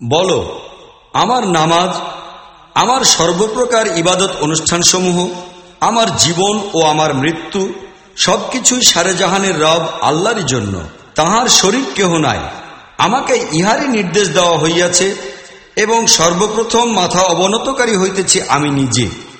বলো, আমার নামাজ, আমার সর্বপ্রকার ইবাদত অনুষ্ঠানসমূহ, আমার জীবন ও আমার মৃত্যু, সবকিছুই সারেজাহানের রব আল্লাহর জন্য। তাহার শরীর কেহ নাই। আমাকে ইহারই নির্দেশ দেওয়া হইয়াছে এবং সর্বপ্রথম মাথা অবনতকারী হইতেছি আমি নিজে।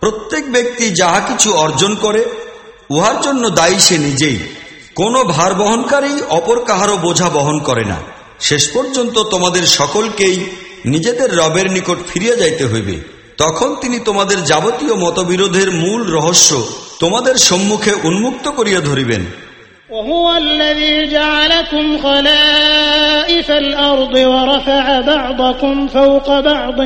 প্রত্যেক ব্যক্তি যাহা কিছু অর্জন করে, উহার জন্য দায়ী সে নিজেই। কোনো ভার বহনকারী অপর কাহারও বোঝা বহন করে না। শেষ পর্যন্ত তোমাদের সকলকেই নিজেদের রবের নিকট ফিরিয়া যাইতে হইবে। তখন তিনি তোমাদের যাবতীয় মতবিরোধের মূল রহস্য তোমাদের সম্মুখে উন্মুক্ত করিয়া ধরিবেন। وهو الذي جعلكم خلائف الأرض ورفع بعضكم فوق بعض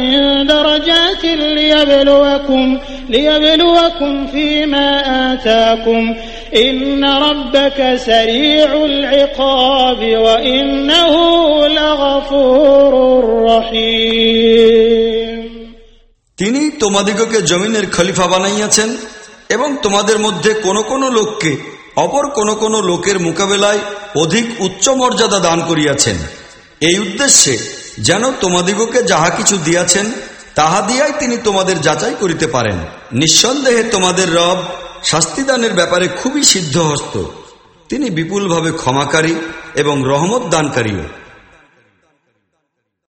درجات ليبلوكم, ليبلوكم فيما آتاكم إن ربك سريع العقاب وإنه لغفور رحيم তিনি তোমাদিগকে জমিনের খলিফা বানাইয়াছেন এবং তোমাদের মধ্যে কোন কোন লোককে অপর কোন কোন লোকের মোকাবেলায় অধিক উচ্চ মর্যাদা দান করিয়াছেন। এই উদ্দেশ্যে যেন তোমাদিগকে যাহা কিছু দিয়াছেন, তাহা দিয়াই তিনি তোমাদের যাচাই করিতে পারেন। নিঃসন্দেহে তোমাদের রব শাস্তিদানের ব্যাপারে খুবই সিদ্ধহস্ত। তিনি বিপুলভাবে ক্ষমাকারী এবং রহমত দানকারীও